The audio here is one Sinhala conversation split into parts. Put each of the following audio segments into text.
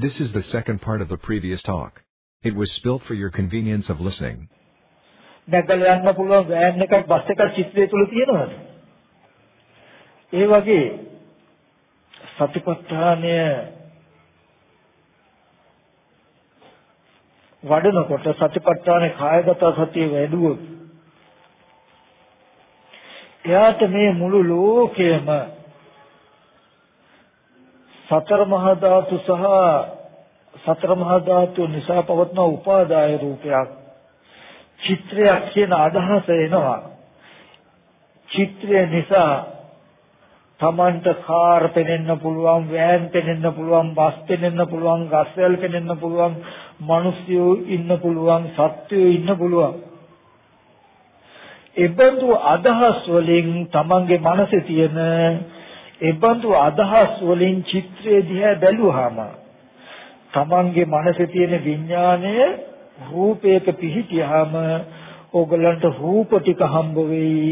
This is the second part of the previous talk. It was spilt for your convenience of listening. නැගලා යන්න පුළුවන් වෑන් එකක් බස් එකක් චිත්‍රය තුල තියෙනවද? ඒ වගේ සතිපට්ඨානය වඩනකොට සතිපට්ඨානේ කායගත සතිය වැඩුවොත් එයාට මේ මුළු ලෝකයම සතර මහා ධාතු සහ සතර මහා ධාතු නිසා පවත්න උපාදාය රූපයක්. චිත්‍රයක් කියන අදහස එනවා. චිත්‍රය නිසා Tamanට කාර් පෙනෙන්න පුළුවන් වෑන් පෙනෙන්න පුළුවන් බස් පෙනෙන්න පුළුවන් ගස්වැල් පෙනෙන්න පුළුවන් මිනිස්සු ඉන්න පුළුවන් සත්වයෝ ඉන්න පුළුවන්. එබඳු අදහස් වලින් Tamanගේ මනසේ තියෙන එබඳු අදහස් වලින් චිත්‍රය දිහා බැලුවාම Tamanගේ මනසේ තියෙන විඥාණය රූපයක පිහිටියාම ඕගලන්ට රූප ටික හම්බ වෙයි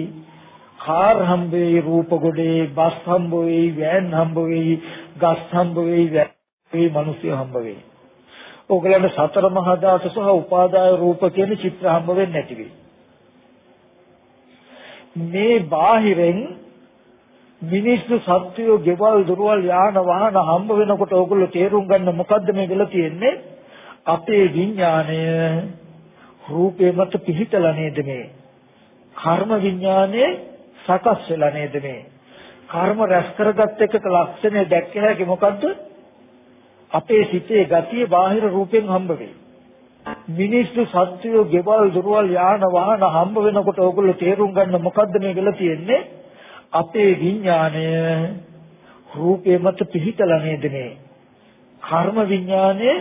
කාර් හම්බ වෙයි රූප ගොඩේ බස් හම්බ වෙයි වෑන් හම්බ වෙයි ගස් හම්බ වෙයි වෙයි මිනිස්සු හම්බ වෙයි. ඕගලන්ට සතර මහා ධාතු සහ උපාදාය රූප කියන චිත්‍ර හම්බ වෙන්නේ නැති වෙයි. මේ බාහිරෙන් මිනිස්සු සත්වයෝ ගෙවල් දොරවල් යාන වාහන හම්බ වෙනකොට ඕගොල්ලෝ තේරුම් ගන්න මොකද්ද මේ වෙලා තියෙන්නේ? අපේ විඥාණය. රූපේ මත පිහිටලා නේද මේ? කර්ම විඥානේ සකස් වෙලා නේද මේ? කර්ම රැස් කරගත් එකක ලක්ෂණය දැක්ක හැකි මොකද්ද? අපේ සිතේ ගතිය බාහිර රූපෙන් හම්බ වෙයි. මිනිස්සු සත්වයෝ ගෙවල් දොරවල් යාන වාහන හම්බ වෙනකොට ඕගොල්ලෝ තේරුම් ගන්න මොකද්ද මේ වෙලා තියෙන්නේ? අපේ විඥාණය රූපේ මත පිහිටලා නේද මේ? කර්ම විඥානේ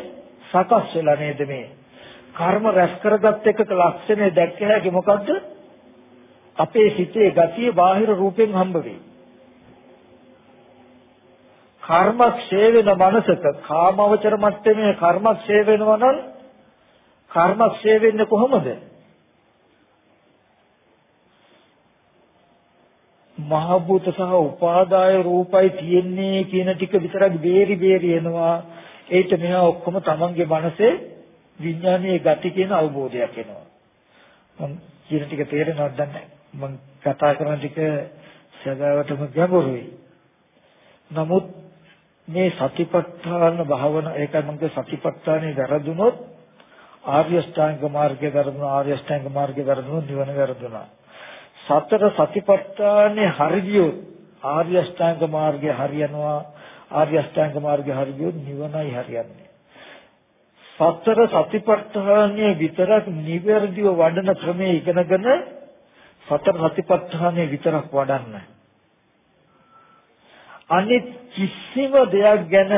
සකස් වෙලා නේද මේ? කර්ම රැස් කරගත් එකක ලක්ෂණය දැක්ක හැකි මොකද්ද? අපේ සිතේ ගතිය බාහිර රූපෙන් හම්බ වෙයි. කර්මක්ෂය වෙන මනසක කාමවචර මට්ටමේ කර්මක්ෂය වෙනවා නම් කර්මක්ෂය වෙන්නේ කොහොමද? මහ භූත සහ උපාදාය රූපයි තියෙන්නේ කියන ටික විතරක් බේරි බේරි එනවා. ඒට මෙහා ඔක්කොම තමන්ගේ මනසේ විඥානීය ගති කියන අවබෝධයක් එනවා. මම කියන ටික තේරෙනවද නැහැ. මම කතා කරන ටික සදාවටම ගැඹුරුයි. නමුත් මේ සතිපට්ඨාන භාවන ඒකයි මම කිය සතිපට්ඨානේ වැරදුනොත් ආර්ය ශ්‍රාංග මාර්ගයේ වැරදුනා ආර්ය ශ්‍රාංග මාර්ගයේ වැරදුනොත් නිවන වැරදුනා. සතර සතිපට්ඨානේ හරියොත් ආර්ය අෂ්ටාංග මාර්ගය හරියනවා ආර්ය අෂ්ටාංග මාර්ගය හරියොත් නිවනයි හරියන්නේ. සතර සතිපට්ඨානයේ විතරක් නිවැරදිව වඩන ක්‍රමයේ ඉගෙනගෙන සතර සතිපට්ඨානයේ විතරක් වඩන්න. අනිත් කිසිම දෙයක් ගැන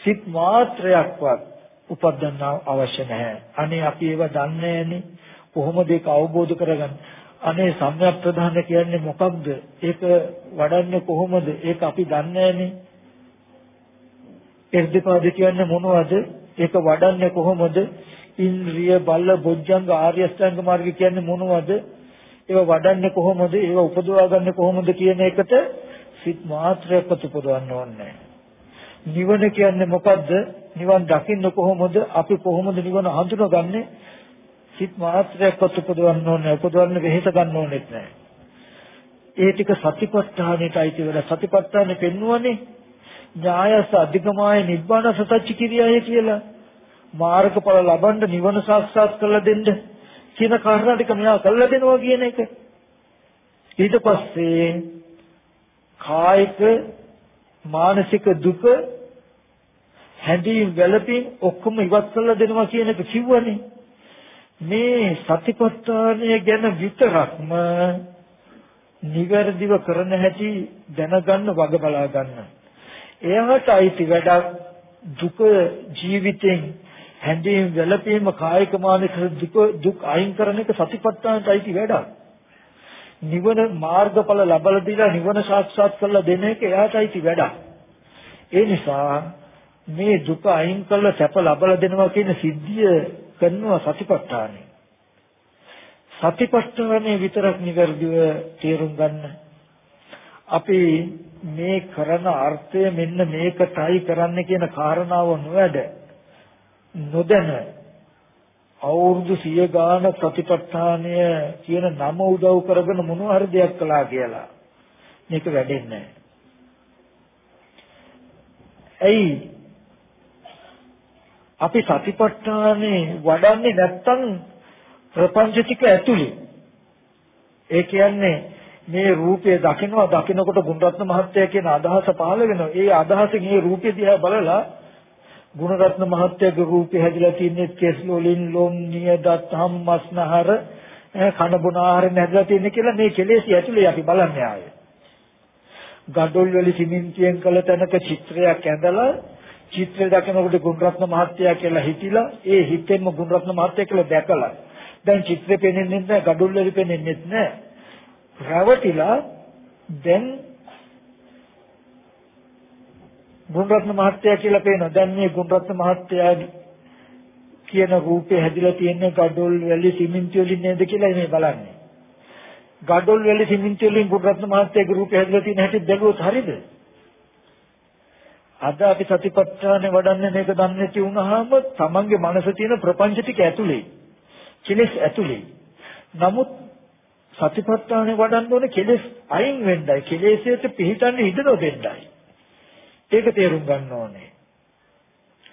සිත් මාත්‍රයක්වත් උපදින්න අවශ්‍ය නැහැ. අනේ අපි ඒව දන්නේ නැනේ. කොහොමද ඒක අවබෝධ කරගන්නේ? අනේ සම්‍යක් ප්‍රධාන කියන්නේ මොකක්ද? ඒක වඩන්නේ කොහොමද? ඒක අපි දන්නේ නැනේ. එර්ධිපාද කියන්නේ මොනවද? ඒක වඩන්නේ කොහොමද? ඉන්ද්‍රිය බල බොජ්ජංග ආර්ය අෂ්ටාංග මාර්ගය කියන්නේ මොනවද? ඒව වඩන්නේ කොහොමද? ඒව උපදවා ගන්න කොහොමද කියන එකට සිත් මාත්‍රයක් උපදවන්න ඕනේ. නිවන කියන්නේ මොකද්ද? නිවන් දකින්න කොහොමද? අපි කොහොමද නිවන හඳුනගන්නේ? සිත් මාත්‍රයක්වත් උපදවන්න ඕනේ. උපදවන්න වෙහෙස ගන්න ඕනෙත් නැහැ. ඒ ටික සතිපට්ඨානෙට අයිති වෙලා සතිපට්ඨානෙ පෙන්වන්නේ ඥායස අධිගමාය නිබ්බාන සත්‍ච කිරියය කියලා. මාර්ගඵල ලබන්න නිවන සාක්ෂාත් කරලා දෙන්න කියන කාරණා ටික මෙයා කළා දෙනවා කියන එක. ඊට පස්සේ කායික මානසික දුක හැඬීම් වැළපීම් ඔක්කොම ඉවත් කරලා දෙනවා කියන එක කිව්වනේ මේ සතිපට්ඨානය ගැන විතරක්ම නිවැරදිව කරන හැටි දැනගන්න වග බලා ගන්න. එයාට අයිති වැඩක් දුක ජීවිතෙන් හැඬීම් වැළපීම කායික මානසික දුක දුක් අයින් කරන එක සතිපට්ඨානට අයිති වැඩක්. නිවන මාර්ගඵල ලබලා දීලා නිවන සාක්ෂාත් කරලා දෙන එක එයාට අයිති වැඩක්. ඒ නිසා මේ දුක අයින් කරලා සැප ලබලා දෙනවා කියන සිද්ධිය කරනවා සතිපට්ඨානෙ. සතිපට්ඨානෙ විතරක් නිවැරදිව තේරුම් ගන්න. අපි මේ කරන අර්ථය මෙන්න මේකටයි කරන්න කියන කාරණාව නොවැඩ නොදැන අවුරුදු 100 ගාන ප්‍රතිපත්තානය කියන නම උදව් කරගෙන මොනවා හරි දෙයක් කළා කියලා මේක වැඩෙන්නේ ඇයි අපි සතිපට්ඨානේ වඩන්නේ නැත්තම් ප්‍රපංච ටික ඇතුලේ ඒ කියන්නේ මේ රූපය දකිනවා දකිනකොට ගුණරත්න මහත්තයා කියන අදහස පහළ වෙනවා. ඒ අදහසෙන් මේ රූපය දිහා බලලා ගුණරත්න මහත්තයාගේ රූපය හැදිලා තින්නේ කෙස් වලින් ලොම් නියදත් හම්මස්නහර කන බොන ආහාරයෙන් හැදිලා තින්නේ කියලා මේ කෙලෙසි ඇතුලේ අපි බලන්නේ ආයේ. ගඩොල් වල සිමෙන්තියෙන් කළ තැනක චිත්‍රයක් ඇඳලා චිත්‍රය දකිනකොට ගුණරත්න මහත්තයා කියලා හිතිලා ඒ හිතෙන්ම ගුණරත්න මහත්තයා කියලා දැකලා දැන් චිත්‍රෙ පෙනෙන්නේ නැහැ ගඩොල් වල පෙනෙන්නේ නැහැ රැවටිලා දැන් ගුණරත්න මහත්තයා කියලා පේනවා. දැන් මේ ගුණරත්න මහත්තයා කියන රූපේ හැදිලා තියෙන්නේ ගඩොල් වැලි සිමෙන්ති වලින් නේද කියලා මේ බලන්නේ. ගඩොල් වැලි සිමෙන්ති වලින් ගුණරත්න මහත්තයාගේ රූපේ හැදිලා තියෙන හැටි බැලුවොත් හරියද? අද අපි සතිපට්ඨානේ වඩන්නේ මේක දන්නේ නැති වුනහම තමන්ගේ මනස තියෙන ප්‍රපංච ටික ඇතුලේ. කෙලෙස් ඇතුලේ. නමුත් සතිපට්ඨානෙ වඩන්න ඕනේ කෙලෙස් අයින් වෙන්නයි කෙලෙසයට පිටින්නේ ඉඩ නොදෙන්නයි ඒක තේරුම් ගන්න ඕනේ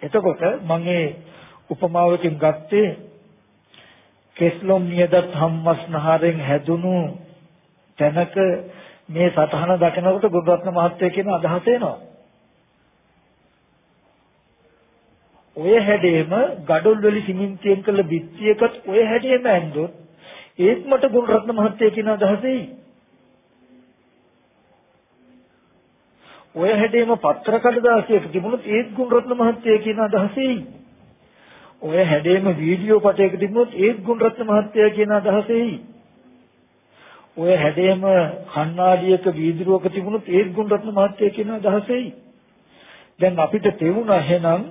එතකොට මම මේ උපමාවකින් ගත්තේ කෙස්ලොම් නියදත් හම්මස්නහරෙන් හැදුණු තැනක මේ සතහන දකිනකොට ගුරුරත්න මහත්තයා කියන අදහස එනවා ඔය හැඩේම gadol වල සිමෙන්තියෙන් කළ බිත්තියකට ඔය හැඩේම ඇඳොත් ඒත් මට ගුණරත්න මහත්තයා කියන අදහසෙයි. ඔය හැඩේම පත්‍ර කඩදාසියක තිබුණොත් ඒත් ගුණරත්න මහත්තයා කියන අදහසෙයි. ඔය හැඩේම වීඩියෝ පටයක තිබුණොත් ඒත් ගුණරත්න මහත්තයා කියන අදහසෙයි. ඔය හැඩේම කණ්ණාඩියක වීදුරුවක තිබුණොත් ඒත් ගුණරත්න මහත්තයා කියන අදහසෙයි. දැන් අපිට තේරුණා එහෙනම්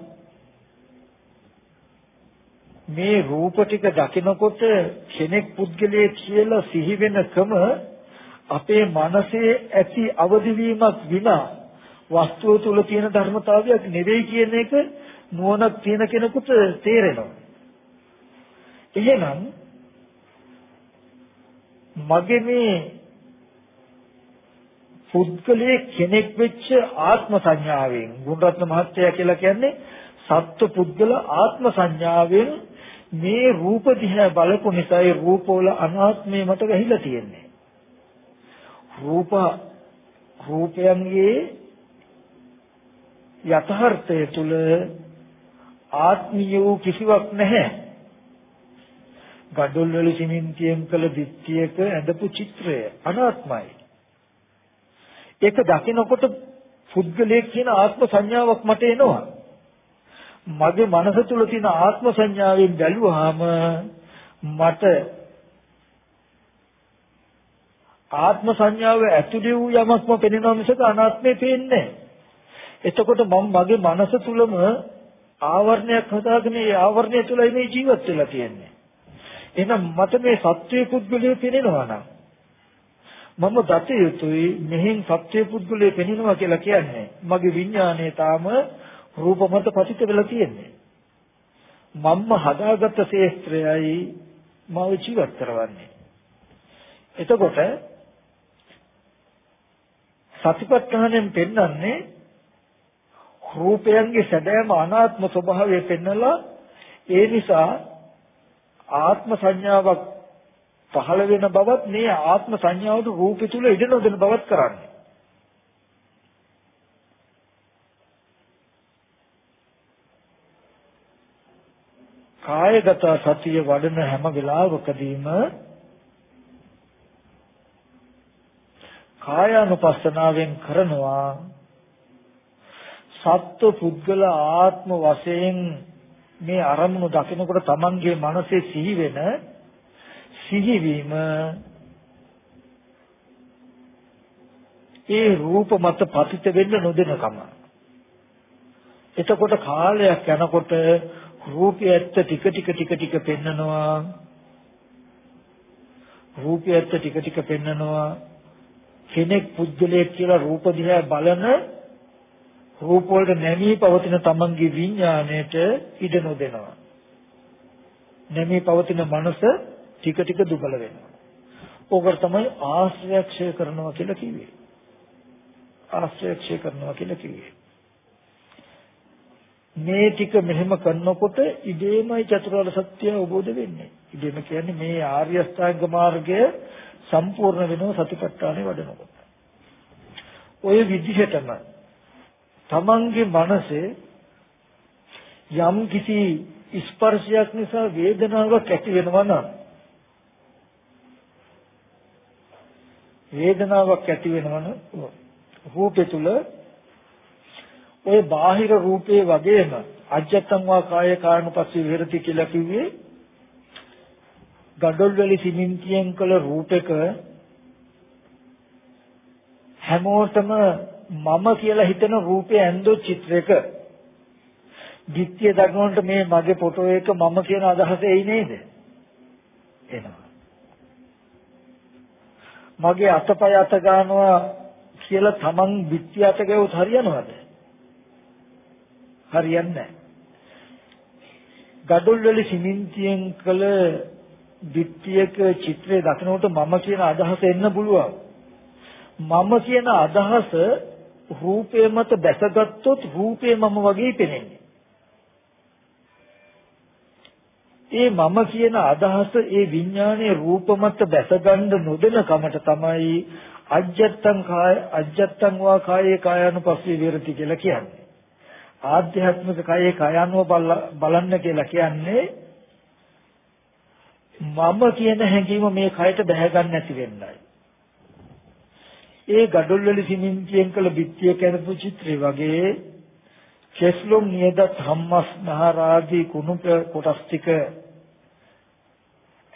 මේ රූප ටික දකිනකොට කෙනෙක් පුද්ගලයෙක් කියලා සිහි වෙනකම අපේ මනසේ ඇති අවදිවීමක් විනා වස්තුව තුල තියෙන ධර්මතාවයක් නෙවෙයි කියන එක නුවණක් තියෙන කෙනෙකුට තේරෙනවා. එහෙනම් මගේ මේ පුද්ගලයේ කෙනෙක් වෙච්ච ආත්ම සංඥාවෙන් ගුණරත්න මහත්තයා කියලා කියන්නේ සත්ව පුද්ගල ආත්ම සංඥාවෙන් මේ රූප දිහා බලපු නිසා ඒ රූපවල අනාත්මය මට වැහිලා තියෙන්නේ. රූප රූපයන්ගේ යථාර්ථය තුල ආත්මීය වූ කිසිවක් නැහැ. ගඩොල් වල සිමෙන්තියෙන් කළ දිට්ඨියක ඇඳපු චිත්‍රය අනාත්මයි. ඒක දකිනකොට පුද්ගලයෙක් කියන ආත්ම සංඥාවක් මට එනවා. මගේ මනස තුල තියෙන ආත්ම සංඥාවෙන් බැලුවාම මට ආත්ම සංඥාව ඇතුළේ වූ යමක්ම පෙනෙනවා මිසක අනාත්මේ පේන්නේ එතකොට මම මගේ මනස තුලම ආවරණයක් හදාගෙන ඒ ආවරණය තුලයි මේ ජීවත් වෙලා තියෙන්නේ. එහෙනම් මට මේ සත්වයේ පුද්ගලයේ පෙනෙනවා නම් මම දත යුතුයි මෙහෙන් සත්වයේ පුද්ගලයේ පෙනෙනවා කියලා කියන්නේ මගේ විඥානයේ තාම රූප මත පතිත වෙලා තියෙන්නේ. මම්ම හදාගත්ත ශේස්ත්‍රයයි මව ජීවත් කරවන්නේ. එතකොට සතිපට්ඨානෙන් පෙන්වන්නේ රූපයන්ගේ සැබෑම අනාත්ම ස්වභාවය පෙන්නලා ඒ නිසා ආත්ම සංඥාවක් පහළ වෙන බවත් මේ ආත්ම සංඥාවට රූපය තුල ඉඩ නොදෙන බවත් කරන්නේ. කායගත සතිය වඩන හැම වෙලාවකදීම කායානුපස්සනාවෙන් කරනවා. සත්ව පුද්ගල ආත්ම වශයෙන් මේ අරමුණු දකිනකොට Tamanගේ මනසේ සිහි වෙන සිහිවීම ඒ රූප මත පතිත වෙන්න නොදෙනකම. එතකොට කාලයක් යනකොට රූපය ඇත්ත ටික ටික ටික ටික පෙන්නනවා රූපය ඇත්ත ටික ටික පෙන්නනවා කෙනෙක් පුද්ගලයෙක් කියලා රූප දිහා බලන රූප වලට නැමී පවතින තමන්ගේ විඥාණයට ඉඩ නොදෙනවා. නැමී පවතින මනස ටික ටික දුබල වෙනවා. ඕකට තමයි ආශ්‍රයක්ෂය කරනවා කියලා කිව්වේ. ආශ්‍රයක්ෂය කරනවා කියලා කිව්වේ. මේ ටික මෙහෙම කරනකොට ඉබේමයි චතුරාර්ය සත්‍ය අවබෝධ වෙන්නේ. ඉබේම කියන්නේ මේ ආර්ය අෂ්ටාංග මාර්ගය සම්පූර්ණ වෙනව සතිපට්ඨානෙ වඩනකොට. ওই විදිහටම තමන්ගේ මනසේ යම් කිසි ස්පර්ශයක් නිසා වේදනාවක් ඇති වෙනවා නම් වේදනාවක් ඇති වෙනවා නම් රූපේ තුල ওই බාහිර රූපේ වගේම අජත්තං වා කාය කායනුපස්සී විහෙරති කියලා කිව්වේ gadol වල සිමෙන්තියෙන් කළ රූපයක හැමෝටම මම කියලා හිතන රූපේ ඇඳෝ චිත්‍රයක ධිට්ඨිය දක්වනට මේ මගේ ෆොටෝ එක මම කියන අදහස එයි නේද? එනවා. මගේ අතපය අත ගන්නවා කියලා Taman ධිට්ඨිය අත ගැවුත් හරියනවද? හරියන්නේ නැහැ. gadol වල සිමෙන්තියෙන් කළ ධිට්ඨියක චිත්‍රය දකිනකොට මම කියන අදහස එන්න පුළුවන්. මම කියන අදහස රූපය මත බැසගත්තොත් රූපේ මම වගේ පෙනෙන්නේ. ඒ මම කියන අදහස ඒ විඥානයේ රූප මත බැසගන්න නොදෙන කමට තමයි අජ්ජත්තං කාය අජ්ජත්තං වා කායේ කායानुපස්සී විරති කියලා කියන්නේ. ආධ්‍යාත්මික කායේ කායानुව බලන්න කියලා කියන්නේ මම කියන හැඟීම මේ කයට බැහැ ගන්න නැති වෙන්නයි. ඒ gadol වල සිමෙන්තියෙන් කළ බිත්තිය කරපු චිත්‍රය වගේ කෙස්ලොම් නියදත් හම්මස් නහරාදී කුණුක කොටස් ටික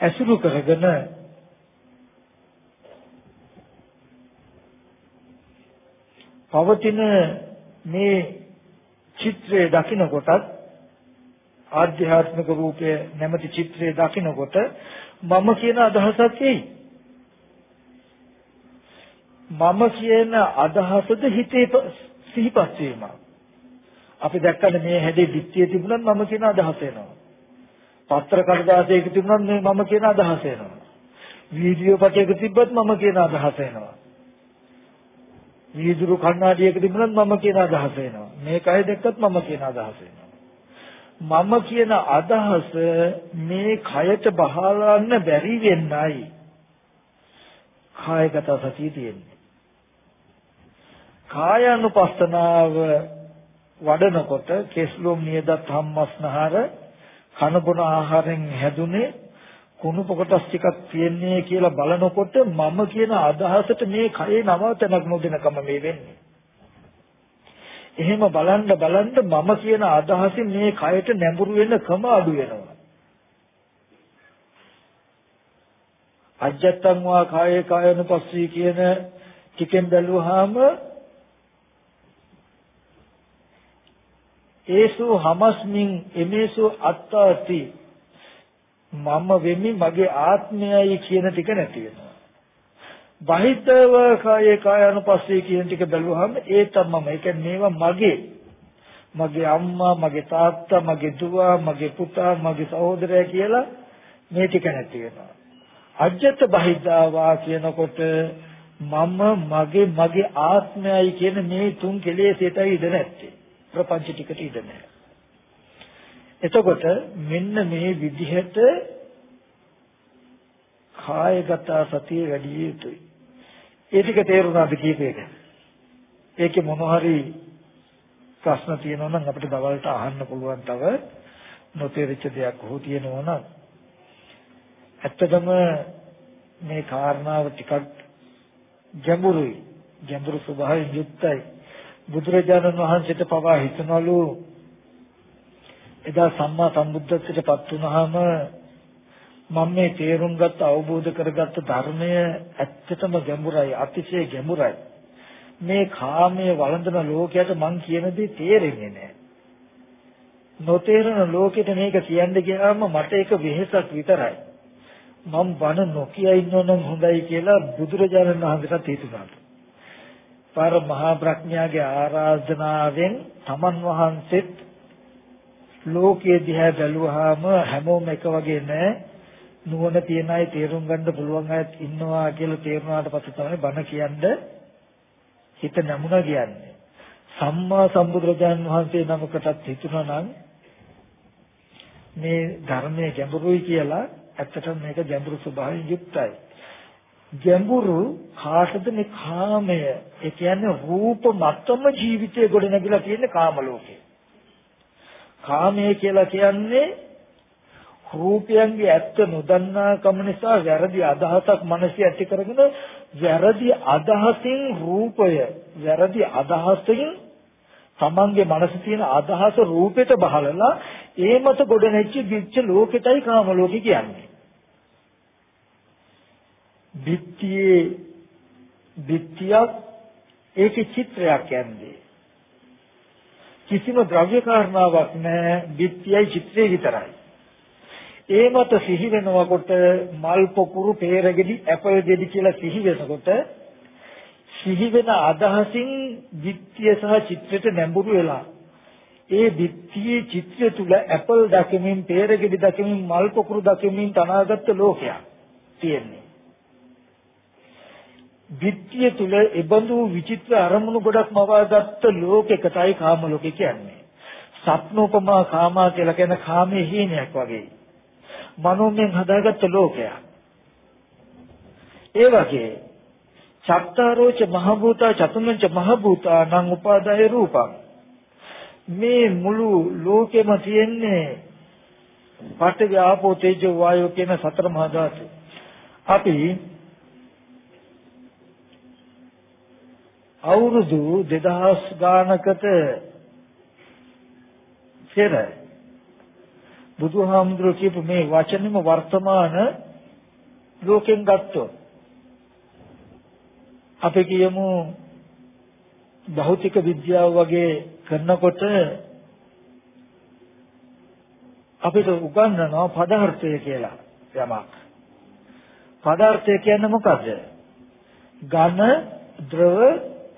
ඇසුරු කරගෙන පවතින මේ චිත්‍රය දකිනකොටත් ආධ්‍යාත්මික රූපය නැමැති චිත්‍රය දකිනකොට මම කියන අදහසක් එයි. මම කියන අදහසද හිතේ සිහිපත් වීම. අපි දැක්කනේ මේ හැදේ දිට්ඨිය තිබුණත් මම කියන අදහස එනවා. පත්‍ර කඩදාසියක තිබුණත් මේ මම කියන අදහස එනවා. වීඩියෝ පටයක තිබ්බත් මම කියන අදහස එනවා. වීදුරු කණ්ණාඩියක තිබුණත් මම කියන අදහස එනවා. මේකයි දැක්කත් මම කියන අදහස එනවා. මම කියන අදහස මේ කයට බහලන්න බැරි වෙන්නයි කායගත සතිය තියෙන්නේ. කායानुපස්සනාව වඩනකොට කෙස්ලොම් නියදත් හම්මස්නහර කන බොන ආහාරයෙන් හැදුනේ කුණු කොටස් ටිකක් තියෙන්නේ කියලා බලනකොට මම කියන අදහසට මේ කයේ නවතනක් නොදෙනකම මේ වෙන්නේ. එහෙම බලන්න බලන්න මම කියන අදහසින් මේ කයට නැඹුරු වෙන ක්‍රම අඩු වෙනවා. අජත්තං වා කායේ කායනුපස්සී කියන ටිකෙන් බැලුවාම ඒසු හමස්මින් එමේසු අත්තාති මම වෙමි මගේ ආත්මයයි කියන ටික නැති වෙනවා. බහිතව කායේ කායනුපස්සී කියන ටික බැලුවහම ඒ තමම ඒ කියන්නේ මේවා මගේ මගේ අම්මා මගේ තාත්තා මගේ දුව මගේ පුතා මගේ සහෝදරයා කියලා මේ ටික නැති වෙනවා. අජ්ජත් බහිද්දාවා කියනකොට මම මගේ මගේ ආත්මයයි කියන මේ තුන් කෙලෙසටයි ඉඳ නැත්තේ. ප්‍රපංච ටිකට ඉඩ නැහැ. එතකොට මෙන්න මේ විදිහට කායගත සතිය වැඩි යුතුයි. ඒ ටික තේරුණාද කීපයක? ඒකේ මොන හරි ප්‍රශ්න තියෙනවා නම් අපිට දවල්ට අහන්න පුළුවන් තව නොතේරිච්ච දෙයක් හෝ තියෙනවා නම් ඇත්තටම මේ කාරණාව ටිකක් ගැඹුරුයි. ගැඹුරු ස්වභාවයෙන් යුක්තයි. බුදුරජාණන් වහන්සේට පවා හිතනලු එදා සම්මා සම්බුද්ධත්වයට පත් වුනහම මම මේ තේරුම් ගත්ත අවබෝධ කරගත්ත ධර්මය ඇත්තටම ගැඹුරයි අතිශය ගැඹුරයි. මේ කාමයේ වළඳන ලෝකයට මං කියන දේ තේරෙන්නේ නැහැ. නොතේරෙන ලෝකෙට මේක කියන්න ගියාම මට ඒක වෙහෙසක් විතරයි. මම බන නොකිය ඉන්නවනම් හොඳයි කියලා බුදුරජාණන් වහන්සේට හිතුණා. පර මහා ප්‍රඥාගේ ආරාධනාවෙන් තමන් වහන්සේත් ලෝකයේ දිහා බැලුවාම හැමෝම එක වගේ නෑ. නුවණ තියන අය තේරුම් ගන්න පුළුවන් අයත් ඉන්නවා කියලා තේරුණාට පස්සේ තමයි බණ කියන්නේ හිත නැමුණා කියන්නේ. සම්මා සම්බුදුරජාන් වහන්සේ නමකටත් හිතුණා නම් මේ ධර්මයේ ගැඹුරුයි කියලා ඇත්තටම මේක ගැඹුරු ස්වභාවයෙන් යුක්තයි. ගැඹුරු කාටද මේ කාමය? ඒ කියන්නේ රූප මත්තම ජීවිතය ගොඩනැගිලා තියෙන කාම ලෝකේ. කාමය කියලා කියන්නේ රූපයන්ගේ ඇත්ත නොදන්නා කම නිසා වැරදි අදහසක් මනසේ ඇති කරගෙන වැරදි අදහසින් රූපය වැරදි අදහසකින් තමන්ගේ මනසේ තියෙන අදහස රූපෙට බහලලා ඒ මත ගොඩනැච්ච දිච්ච ලෝකෙටයි කාම ලෝකෙ කියන්නේ. බිත්තියේ බිත්තියක් ඒකේ චිත්‍රයක් යන්නේ. කිසිම ද්‍රව්‍ය කාරණාවක් නැහැ බිත්තියයි චිත්‍රය විතරයි. ඒ මත සිහි වෙනකොට මල් පොකුරු peerගෙඩි ඇපල් ගෙඩි කියලා සිහි වෙනකොට සිහි වෙන අදහසින් බිත්තිය සහ චිත්‍රයට නැඹුරු වෙලා ඒ බිත්තියේ චිත්‍රය තුල ඇපල් දකිමින් peerගෙඩි දකිමින් මල් පොකුරු දකිමින් තනාගත් ලෝකයක් තියෙන්නේ. බිත්තිය තුල ඒබඳු විචිත්‍ර අරමුණු ගොඩක් මවාගත්ත ලෝකයකටයි කාම ලෝකේ කියන්නේ. සත්නෝපමා කාමා කියලා කියන කාමයේ හීනයක් වගේ. මනෝමයෙන් හදාගත්ත ලෝකයක්. ඒ වගේ චත්තාරෝච මහභූතා චතුම්මංච මහභූතා නම් උපාදාය රූපං මේ මුළු ලෝකෙම තියෙන්නේ පඨවි ආපෝ තේජෝ වායෝ කියන සතර මහා ධාතු. අපි අවුරුදු 2000 ගානකට පෙර බුදුහාමුදුරුවෝ කියපු මේ වචනෙම වර්තමාන ලෝකෙන් ගත්තොත් අපි කියමු භෞතික විද්‍යාව වගේ කරනකොට අපිට උගන්වනවා පදාර්ථය කියලා යමක්. පදාර්ථය කියන්නේ මොකද්ද? ඝන, ද්‍රව,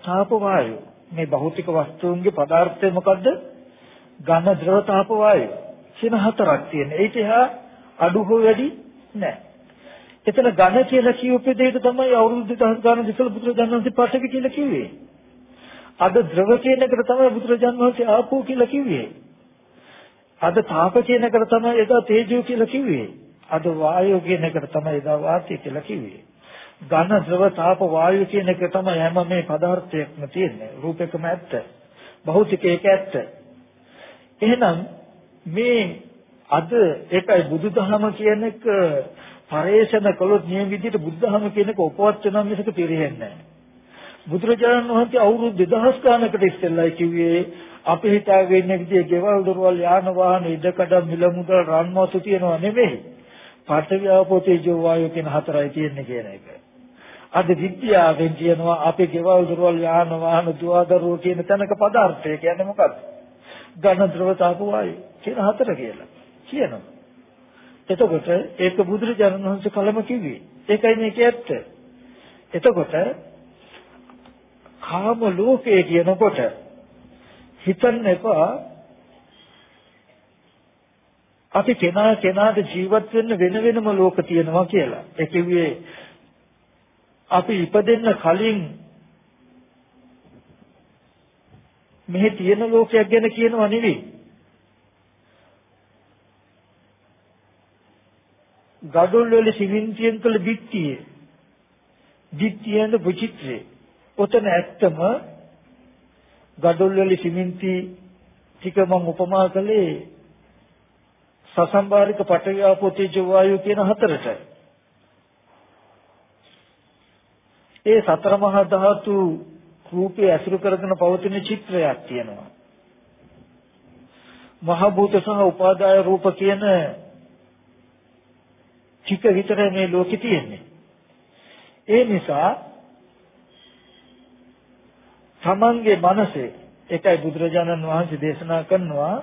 තාප වායු. මේ භෞතික වස්තුන්ගේ පදාර්ථය මොකද්ද? ඝන, ද්‍රව, තාප වායු. කියන හතරක් තියෙන. ඒක එහා අඩු හෝ වැඩි නැහැ. එතන ඝන කියලා කියූපේ දෙයට තමයි අවුරුදු 2000 ගාන ඉස්සෙල් බුදුරජාණන් වහන්සේ පඨවි කියලා කිව්වේ. අද ද්‍රව කියන එකට තමයි බුදුරජාණන් වහන්සේ ආපෝ කියලා කිව්වේ. අද තාප කියන එකට තමයි එදා තේජෝ කියලා කිව්වේ. අද වායෝ කියන එකට තමයි එදා වාතය කියලා කිව්වේ. ඝන ද්‍රව තාප වායු කියන එක තමයි හැම මේ පදාර්ථයක්ම තියෙන්නේ. රූපෙකම ඇත්ත. භෞතික ඒක ඇත්ත. එහෙනම් මේ අද ඒකයි බුදුදහම කියන එක පරේෂණ කළොත් මේ විදිහට බුද්ධහම කියන එක උපවත් වෙනවා මිසක පිරෙන්නේ නැහැ. බුදුරජාණන් වහන්සේ අවුරුදු 2000 ගානකට ඉස්සෙල්ලා කිව්වේ අපි හිතාගෙන ඉන්න විදිහේ ගෙවල් දොරවල් යාන වාහන ඉඩකඩ මිල මුදල් රන්මතු තියනවා නෙමෙයි. පඨවි ආපෝතේ ජෝවායෝ කියන හතරයි තියෙන්නේ කියන එක. අද විද්‍යාවෙන් කියනවා අපේ ගෙවල් දොරවල් යාන වාහන දුවදරුවෝ කියන තැනක පදාර්ථය කියන්නේ මොකක්ද? ඝන ද්‍රව තාප වායු කියන හතර කියලා කියනවා. එතකොට ඒක බුදුරජාණන් වහන්සේ කලම කිව්වේ. ඒකයි මේක ඇත්ත. එතකොට කාම ලෝකය කියනකොට හිතන්න එපා අපි කෙනා කෙනාට ජීවත් වෙන්න වෙන වෙනම ලෝක තියෙනවා කියලා. ඒ කිව්වේ අපි ඉපදෙන්න කලින් මෙහි තියෙන ලෝකයක් ගැන කියනවා නෙවෙයි. ගඩොල් වල සිමෙන්තියෙන් කළ බිත්තියේ බිත්තියන විචිත්‍රේ ඔතන ඇත්තම ගඩොල් වල සිමෙන්ති ටික මම උපමා කළේ සසම්බාරික පටවියාපෝ තේජෝ වායු කියන හතරට. ඒ සතර මහා ධාතු රූපේ ඇසුරු කරගෙන පවතින චිත්‍රයක් තියෙනවා. මහ භූත සහ උපාදාය රූප කියන ටික විතරයි මේ ලෝකේ තියෙන්නේ. ඒ නිසා තමන්ගේ මනසේ ඒකයි බුදුරජාණන් වහන්සේ දේශනා කරනවා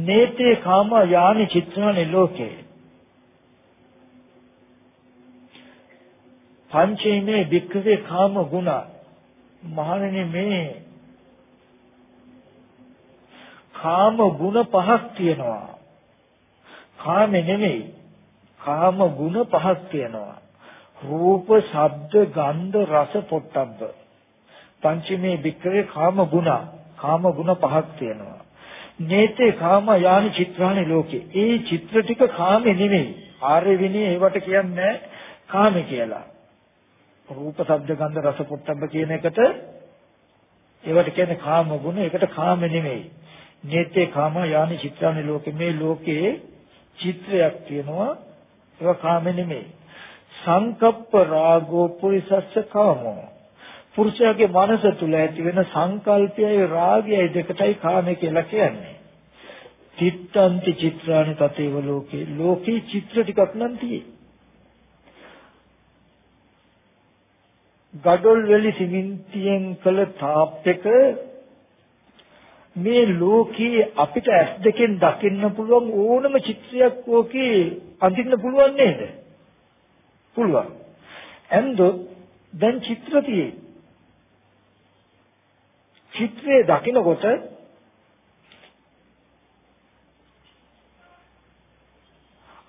නේතේ කාම යානි චිත්‍රානි ලෝකේ පංචේමේ වික්ඛවේ කාම ගුණ මහණෙනි මේ කාම ගුණ පහක් තියෙනවා. කාමෙ නෙමෙයි. කාම ගුණ පහක් තියෙනවා. රූප, ශබ්ද, ගන්ධ, රස, පොට්ටබ්බ. පංචමේ වික්‍රේ කාම ගුණ. කාම ගුණ පහක් තියෙනවා. නේතේ කාම යානි චිත්‍රානි ලෝකේ. ඒ චිත්‍ර ටික කාමෙ නෙමෙයි. ආර්ය විනය ඒවට කියන්නේ කාමෙ කියලා. රූප, ශබ්ද, ගන්ධ, රස, පොට්ටබ්බ කියන එකට ඒවට කියන්නේ කාම ගුණ. ඒකට කාම නෙමෙයි. නේතේ කාම යානි චිත්‍රානි ලෝකේ මේ ලෝකේ චිත්‍රයක් තියෙනවා. ඒවා කාම නෙමෙයි. සංකප්ප රාගෝ පුරිසස්ස කාමෝ පුරුෂයාගේ මනස තුල ඇති වෙන සංකල්පයයි රාගයයි දෙකටයි කාමය කියලා කියන්නේ. චිත්තන්ති චිත්‍රානි තතේව ලෝකේ ලෝකේ චිත්‍ර ටිකක් නම් තියෙයි. ගඩොල් වැලි සිමෙන්තියෙන් කළ තාප් එක මේ ලෝකේ අපිට ඇස් දෙකෙන් දකින්න පුළුවන් ඕනම චිත්‍රයක් ඕකේ අඳින්න පුළුවන් නේද? පුළුවන්. එන්දොත් දැන් චිත්‍ර තියෙයි. චිත්‍රයේ දකිනකොට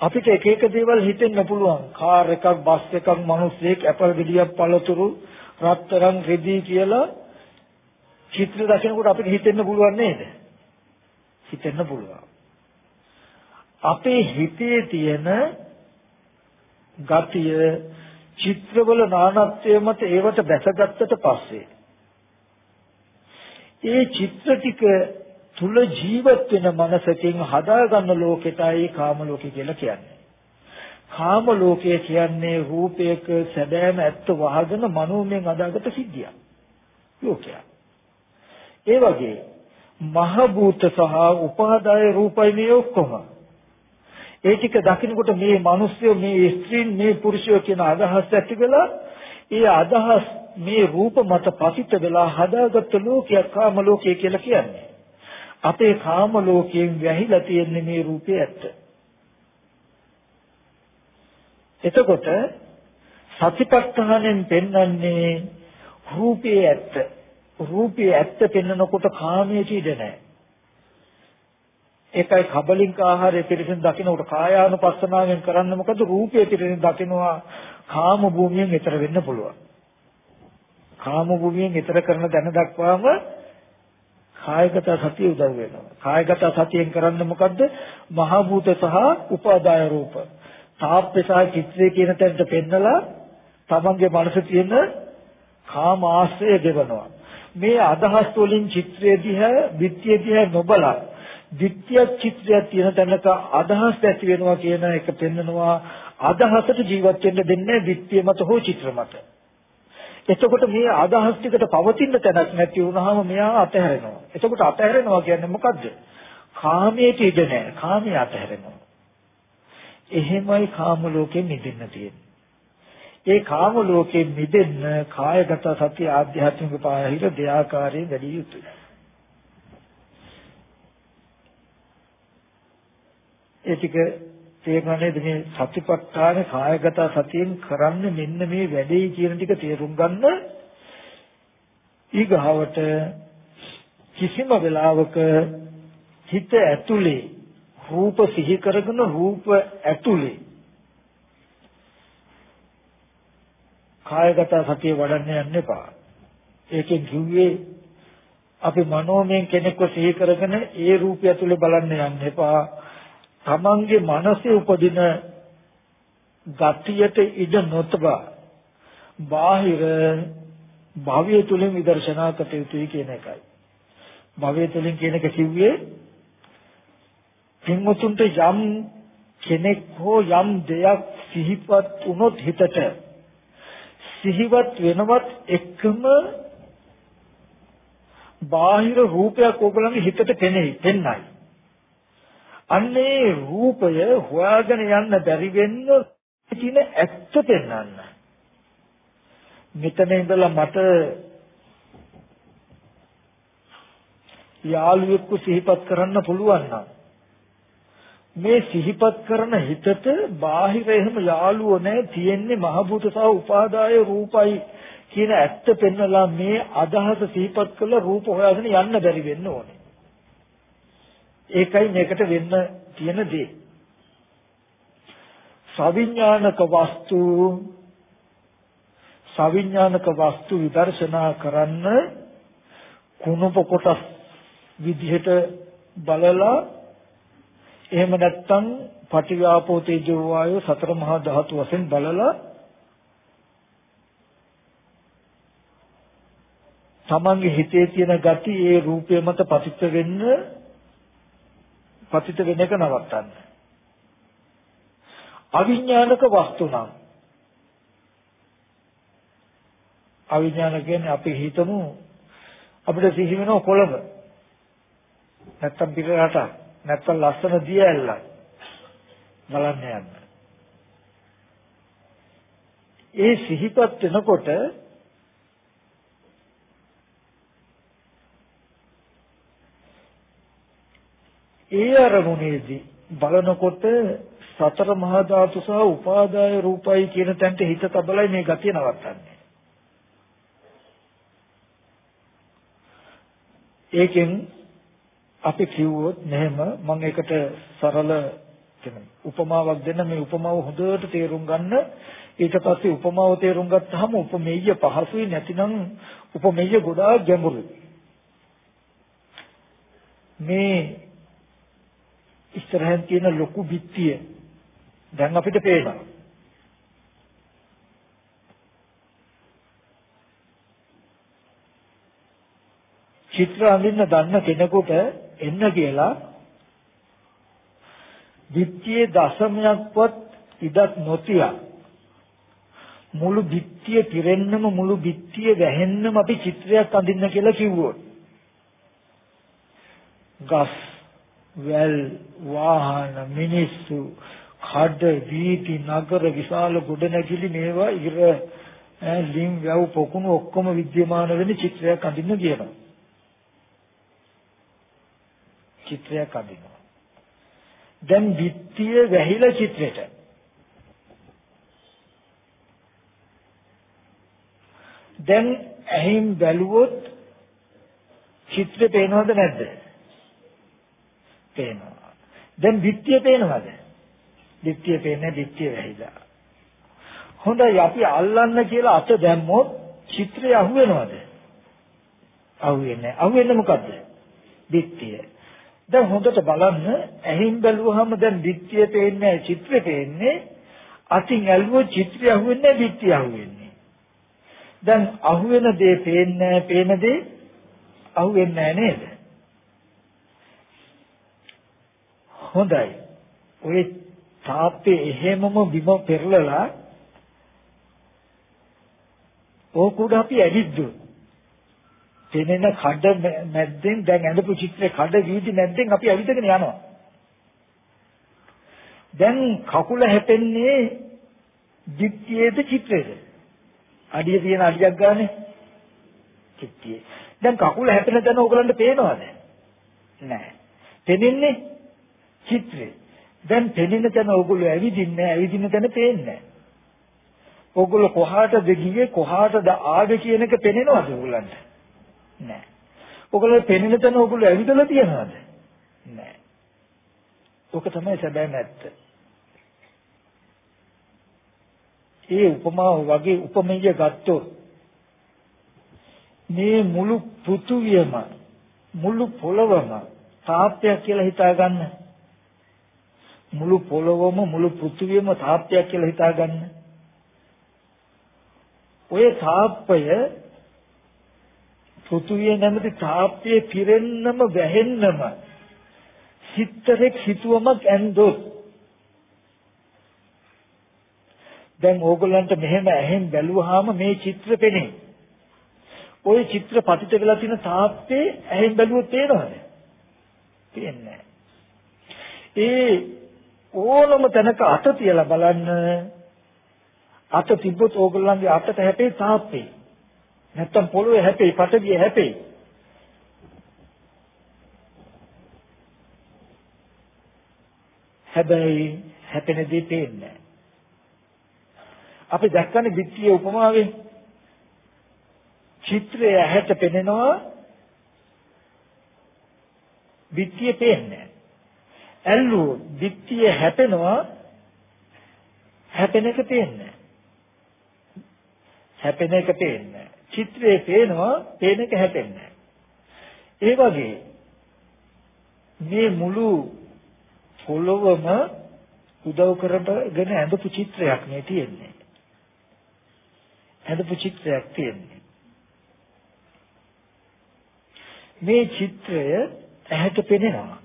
අපිට එක එක දේවල් හිතෙන්න පුළුවන්. කාර් එකක්, බස් එකක්, මිනිස්සෙක්, ඇපල් ගෙඩියක්, පළතුරු, රත්තරන්, රෙදි කියලා චිත්‍ර දකිනකොට අපිට හිතෙන්න පුළුවන් නේද? හිතෙන්න පුළුවන්. අපේ හිතේ තියෙන ගතිය චිත්‍රවල නානත්වය මත ඒවට බැසගත්තට පස්සේ ඒ චිත්‍ර ටික තුල ජීවත් වෙන මනසකින් හදාගන්න ලෝකෙටයි කාම ලෝකය කියලා කියන්නේ. කාම ලෝකය කියන්නේ රූපයක සැබෑම ඇත්ත වහගෙන මනෝමයෙන් අදාගත සිද්ධියක්. ලෝකයක්. ඒ වගේ මහ භූත සහ උපාදාය රූපයි මේ ඔක්කොම. ඒ ටික දකිනකොට මේ මිනිස්සු මේ ස්ත්‍රීන් මේ පුරුෂයෝ කියන අදහස් ඇති වෙලා ඒ අදහස් මේ රූප මත පතිත වෙලා හදාගත්ත ලෝකයක් කාම ලෝකය කියලා කියන්නේ. අපේ කාම ලෝකයෙන් වැහිලා තියෙන්නේ මේ රූපේ ඇත්ත. එතකොට සතිපට්ඨානෙන් පෙන්වන්නේ රූපේ ඇත්ත. රූපේ ඇත්ත පෙන්වනකොට කාමයේ ඉඩ නැහැ. ඒකයි කබලින්ක ආහාරය පිළිසින් දකින්නකොට කායානුපස්සනාවෙන් කරන්නේ මොකද රූපය පිළිසින් දකින්නවා කාම භූමියෙන් ඈතර වෙන්න පුළුවන්. කාම භූමියෙන් ඈතර කරන දැන දක්වාම කායගත සතිය උදව් වෙනවා. කායගත සතියෙන් කරන්නේ මොකද්ද? මහ භූත සහ උපාදාය රූප. තාප්පේ සහ චිත්‍රයේ කියන තැනට පෙන්නලා තමන්ගේ මනසේ තියෙන කාම ආශ්‍රය දෙවනවා. මේ අදහස් වලින් චිත්‍රය දිහා, විත්‍ය දිහා නොබලා විත්‍ය චිත්‍රය තියෙන තැනක අදහස් ඇති වෙනවා කියන එක පෙන්නනවා අදහසට ජීවත් වෙන්න දෙන්නේ විත්‍ය මත හෝ චිත්‍ර මත. එතකොට මේ අදහස් ටිකට පවතින තැනක් නැති වුනහම මෙයා අතහැරෙනවා. එතකොට අතහැරෙනවා කියන්නේ මොකද්ද? කාමයේ ඉඩ නැහැ. කාමයේ අතහැරෙනවා. එහෙමයි කාම ලෝකෙ මිදෙන්න තියෙන්නේ. ඒ කාම ලෝකෙ මිදෙන්න කායගත සති ආධ්‍යාත්මික පාහිර දෙආකාරයෙන් වැඩි යුතුයි. ඒ ටික තේරෙන්නේ මේ සතිපට්ඨාන කායගත සතියෙන් කරන්නේ මෙන්න මේ වැඩේ කියන ටික තේරුම් ගන්න ඊගහවට කිසිම වෙලාවක හිත ඇතුලේ රූප සිහි කරගෙන රූප ඇතුලේ කායගත සතිය වඩන්න යන්න එපා. ඒකෙන් කිව්වේ අපි මනෝමයෙන් කෙනෙක්ව සිහි කරගෙන ඒ රූපය ඇතුලේ බලන්න යන්න එපා. තමන්ගේ මනසේ උපදින ගතියට ඉඩ නොතබා බාහිර භවය තුලින් විදර්ශනා කළ යුතුයි කියන එකයි. භවය තුලින් කියන එක කිව්වේ පින්වතුන්ට යම් කෙනෙක් හෝ යම් දෙයක් සිහිපත් වුණොත් හිතට සිහිවත් වෙනවත් එකම බාහිර රූපයක් ඕගොල්ලන්ගේ හිතට පෙනෙයි, පෙන්නයි. අන්නේ රූපය හොයාගෙන යන්න බැරි වෙන්න තියෙන ඇත්ත පෙන්වන්න. මෙතන ඉඳලා මට යාළුවෙක්ව සිහිපත් කරන්න පුළුවන් නම් මේ සිහිපත් කරන හිතට බාහිර එහෙම යාළුවෝ නැහැ තියෙන්නේ මහ භූත සහ උපාදාය රූපයි කියන ඇත්ත පෙන්වලා මේ අදහස සිහිපත් කළ රූප හොයාගෙන යන්න බැරි වෙන්න ඕනේ. ඒකයි මේකට වෙන්න තියෙන දේ. සවිඥානික වස්තු සවිඥානික වස්තු විදර්ශනා කරන්න කුණප කොටස් විදිහට බලලා එහෙම නැත්නම් පටිව්‍යාපෝ තේජෝ වායෝ සතර මහා ධාතු වශයෙන් බලලා තමන්ගේ හිතේ තියෙන gati ඒ රූපය මත පතිත වෙන්න පතිත වෙන එක නවත්තන්න. අවිඥානික වස්තු නම් අවිඥාන කියන්නේ අපි හිතමු අපිට සිහි වෙනව කොළඹ නැත්තම් පිටරට නැත්තම් ලස්සන දිය ඇල්ලක් බලන්න යන්න. ඒ සිහිපත් වෙනකොට ඒ අරමුණේදී බලනකොට සතර මහා ධාතු සහ උපාදාය රූපයි කියන තැනට හිත තබලයි මේ ගතිය නවත්තන්නේ. ඒකෙන් අපි කිව්වොත් මෙහෙම මම ඒකට සරල උපමාවක් දෙන්න මේ උපමාව හොඳට තේරුම් ගන්න ඊට පස්සේ උපමාව තේරුම් ගත්තාම උපමෙය්‍ය පහසුයි නැතිනම් උපමෙය්‍ය ගොඩාක් ගැඹුරුයි මේ ඉස්සරහින් තියෙන ලොකු බිත්තිය. දැන් අපිට පේනවා. චිත්‍ර අඳින්න දන්න කෙනෙකුට එන්න කියලා බිත්තියේ දශමයක්වත් ඉඩක් නොතිය. මුළු බිත්තිය පිරෙන්නම මුළු බිත්තිය වැහෙන්නම අපි චිත්‍රයක් අඳින්න කියලා කිව්වොත්. ගස් වැල් වාහන මිනිස්සු කඩ වීදි නගර විශාල ගොඩනැගිලි මේවා ඉර ලිම් වැව් පොකුණු ඔක්කොම විද්‍යමාන වෙන චිත්‍රයක් අඳින්න කියනවා. චිත්‍රයක් අඳිනවා. දැන් විත්තිය වැහිලා චිත්‍රයට දැන් ඇහිම් බැලුවොත් චිත්‍රේ පේනවද නැද්ද? පේනවා. දැන් ධිට්ඨිය පේනවද? ධිට්ඨිය පේන්නේ ධිට්ඨිය වැහිලා. හොඳයි අපි අල්ලන්න කියලා අත දැම්මොත් චිත්‍රය අහුවෙනවද? අහුවෙන්නේ නැහැ. අහුවෙන්නේ මොකද්ද? ධිට්ඨිය. දැන් හොඳට බලන්න ඇහින් බැලුවහම දැන් ධිට්ඨිය පේන්නේ චිත්‍රය පේන්නේ අතින් ඇල්ලුවොත් චිත්‍රය අහුවෙන්නේ ධිට්ඨිය අහුවෙන්නේ. දැන් අහුවෙන දේ පේන්නේ පේන දේ අහුවෙන්නේ නේද? හොඳයි. ඔය තාප්පේ එහෙමම බිම පෙරලලා ඕකුඩ අපි ඇවිද්දු. පෙනෙන කඩ මැද්දෙන් දැන් ඇඳපු චිත්‍රේ කඩ වීදි මැද්දෙන් අපි ඇවිදගෙන යනවා. දැන් කකුල හැපෙන්නේ දික්තියේද චිත්‍රේද? අඩිය තියෙන අඩියක් ගානේ චිත්තියේ. දැන් කකුල හැපෙන තැන ඕගලන්ට පේනවද? නැහැ. පෙනෙන්නේ චිත්‍රේ. දැන් පෙනෙන තැන ඕගොල්ලෝ ඇවිදින්නේ ඇවිදින තැන පේන්නේ ඕගොල්ලෝ කොහාටද ගියේ කොහාටද ආවේ කියන එක පෙනෙනවද ඕගොල්ලන්ට? නෑ. ඕගොල්ලෝ පෙනෙන තැන ඕගොල්ලෝ ඇවිදලා තියනවද? නෑ. ඕක තමයි සැබෑම ඇත්ත. ඒ උපමාව වගේ උපමේය ගත්තොත් මේ මුළු පෘථුවියම මුළු පොළවම තාප්පයක් කියලා හිතා ගන්න. මුළු පොළොවම මුළු පෘථිවියම තාප්පයක් කියලා හිතාගන්න. ඔය තාප්පය පෘථිවිය නැමැති තාප්පයේ පිරෙන්නම වැහෙන්නම සිත්තරෙක් හිතුවමක් ඇන්දොත් දැන් ඕගොල්ලන්ට මෙහෙම ඇහෙන් බැලුවාම මේ චිත්‍ර පෙනේ. ওই චිත්‍ර පතිත වෙලා තියෙන තාප්පේ ඇහෙන් බැලුවොත් පේනවද? පේන්නේ ඒ ඕනම තැනක අත තියලා බලන්න. අත තිබ්බොත් ඕගොල්ලන්ගේ අතට හැපේ තාප්පේ. නැත්තම් පොළොවේ හැපේ පටවිය හැපේ. හැබැයි හැපෙන දේ පේන්නේ අපි දැක්කනේ පිටියේ උපමාවෙන්. චිත්‍රය ඇහැට පෙනෙනවා. බිත්තිය පේන්නේ ඇල්ලුවොත් බිත්තිය හැපෙනවා. හැපෙන එක පේන්නේ හැපෙන එක පේන්නේ චිත්‍රයේ පේනවා පේන එක හැපෙන්නේ ඒ වගේ මේ මුළු පොළොවම උදව් කරගෙන ඇඳපු චිත්‍රයක් නේ තියෙන්නේ. ඇඳපු චිත්‍රයක් තියෙන්නේ. මේ චිත්‍රය ඇහැට පෙනෙනවා.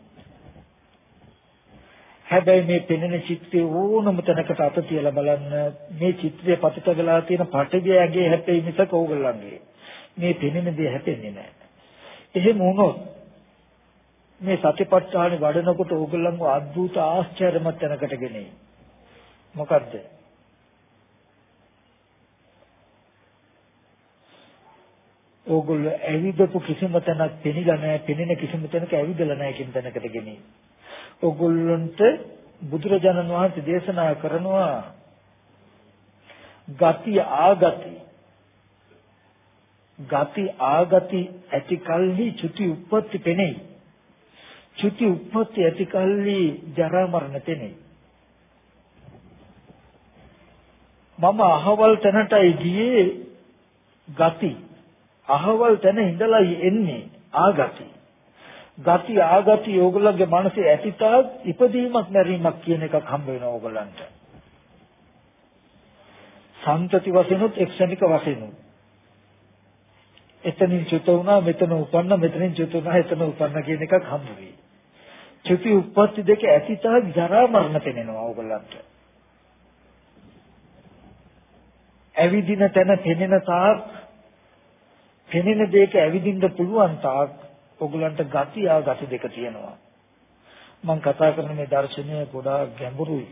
හැබැයි මේ පෙනෙන චිත්‍රයේ ඕනම තැනකට අත තියලා බලන්න මේ චිත්‍රයේ පතිත වෙලා තියෙන පටවිය ඇගේ හැපෙයි මිසක ඕගොල්ලන්ගේ මේ පෙනෙන දේ හැපෙන්නේ නැහැ. එහෙම වුණොත් මේ සතිපට්ඨාන වඩනකොට ඕගොල්ලන්ව අద్భుත ආශ්චර්යමත් තැනකට ගෙනෙයි. මොකද්ද? ඕගොල්ලෝ ඇවිදපු කිසිම තැනක් පෙනිලා නැහැ, පෙනෙන කිසිම තැනක ඇවිදලා නැහැ කියන තැනකට ගෙනෙයි. ඔගොල්ලන්ට බුදුරජාණන් වහන්සේ දේශනා කරනවා ගති ආගති. ගති ආගති ඇති කල්හි චුති උප්පත්ති පෙනෙයි. චුති උප්පත්ති ඇති කල්හි ජරා මරණ පෙනෙයි. මම අහවල් තැනටයි ගියේ ගති. අහවල් තැන ඉඳලා එන්නේ ආගති. ගති ආගති ඕගොල්ලන්ගේ මනසේ ඇතිතාව ඉපදීමක් නැරීමක් කියන එකක් හම්බ වෙනවා ඕගොල්ලන්ට. සම්තති වශයෙන්ුත් එක්ෂණික වශයෙන්ුත්. එතනින් චුත වුණා මෙතන උපන්න මෙතනින් චුත වුණා එතන උපන්න කියන එකක් හම්බ වෙයි. චුති උප්පත්ති දෙක ඇතිතාව ජරා මරණ පෙනෙනවා ඕගොල්ලන්ට. ඇවිදින තැන පෙනෙන තාක් පෙනෙන දෙයක ඇවිදින්න පුළුවන් තාක් ඔගලන්ට ගති ආ ගති දෙක තියෙනවා. මම කතා කරන මේ දර්ශනය ගොඩාක් ගැඹුරුයි.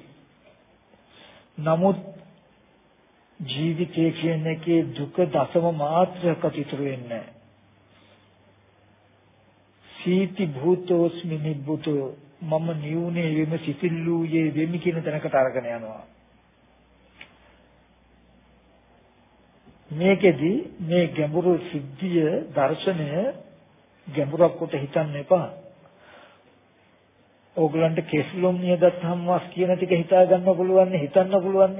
නමුත් ජීවිතය කියන එකේ දුක දසම මාත්‍රයක් අතිතුරු වෙන්නේ සීති භූතෝස්මි නිබ්බුතෝ මම නියුනේ වෙම සිතිල්ලූයේ වෙමි කියන තැනකට අරගෙන යනවා. මේකෙදි මේ ගැඹුරු සිද්ධිය දර්ශනය ගැඹුරක් කොට හිතන්න එපා. ඕගලන්ට කෙස්ලොම් නියදත් හම්වස් කියන ටික හිතා ගන්න පුළුවන් හිතන්න පුළුවන්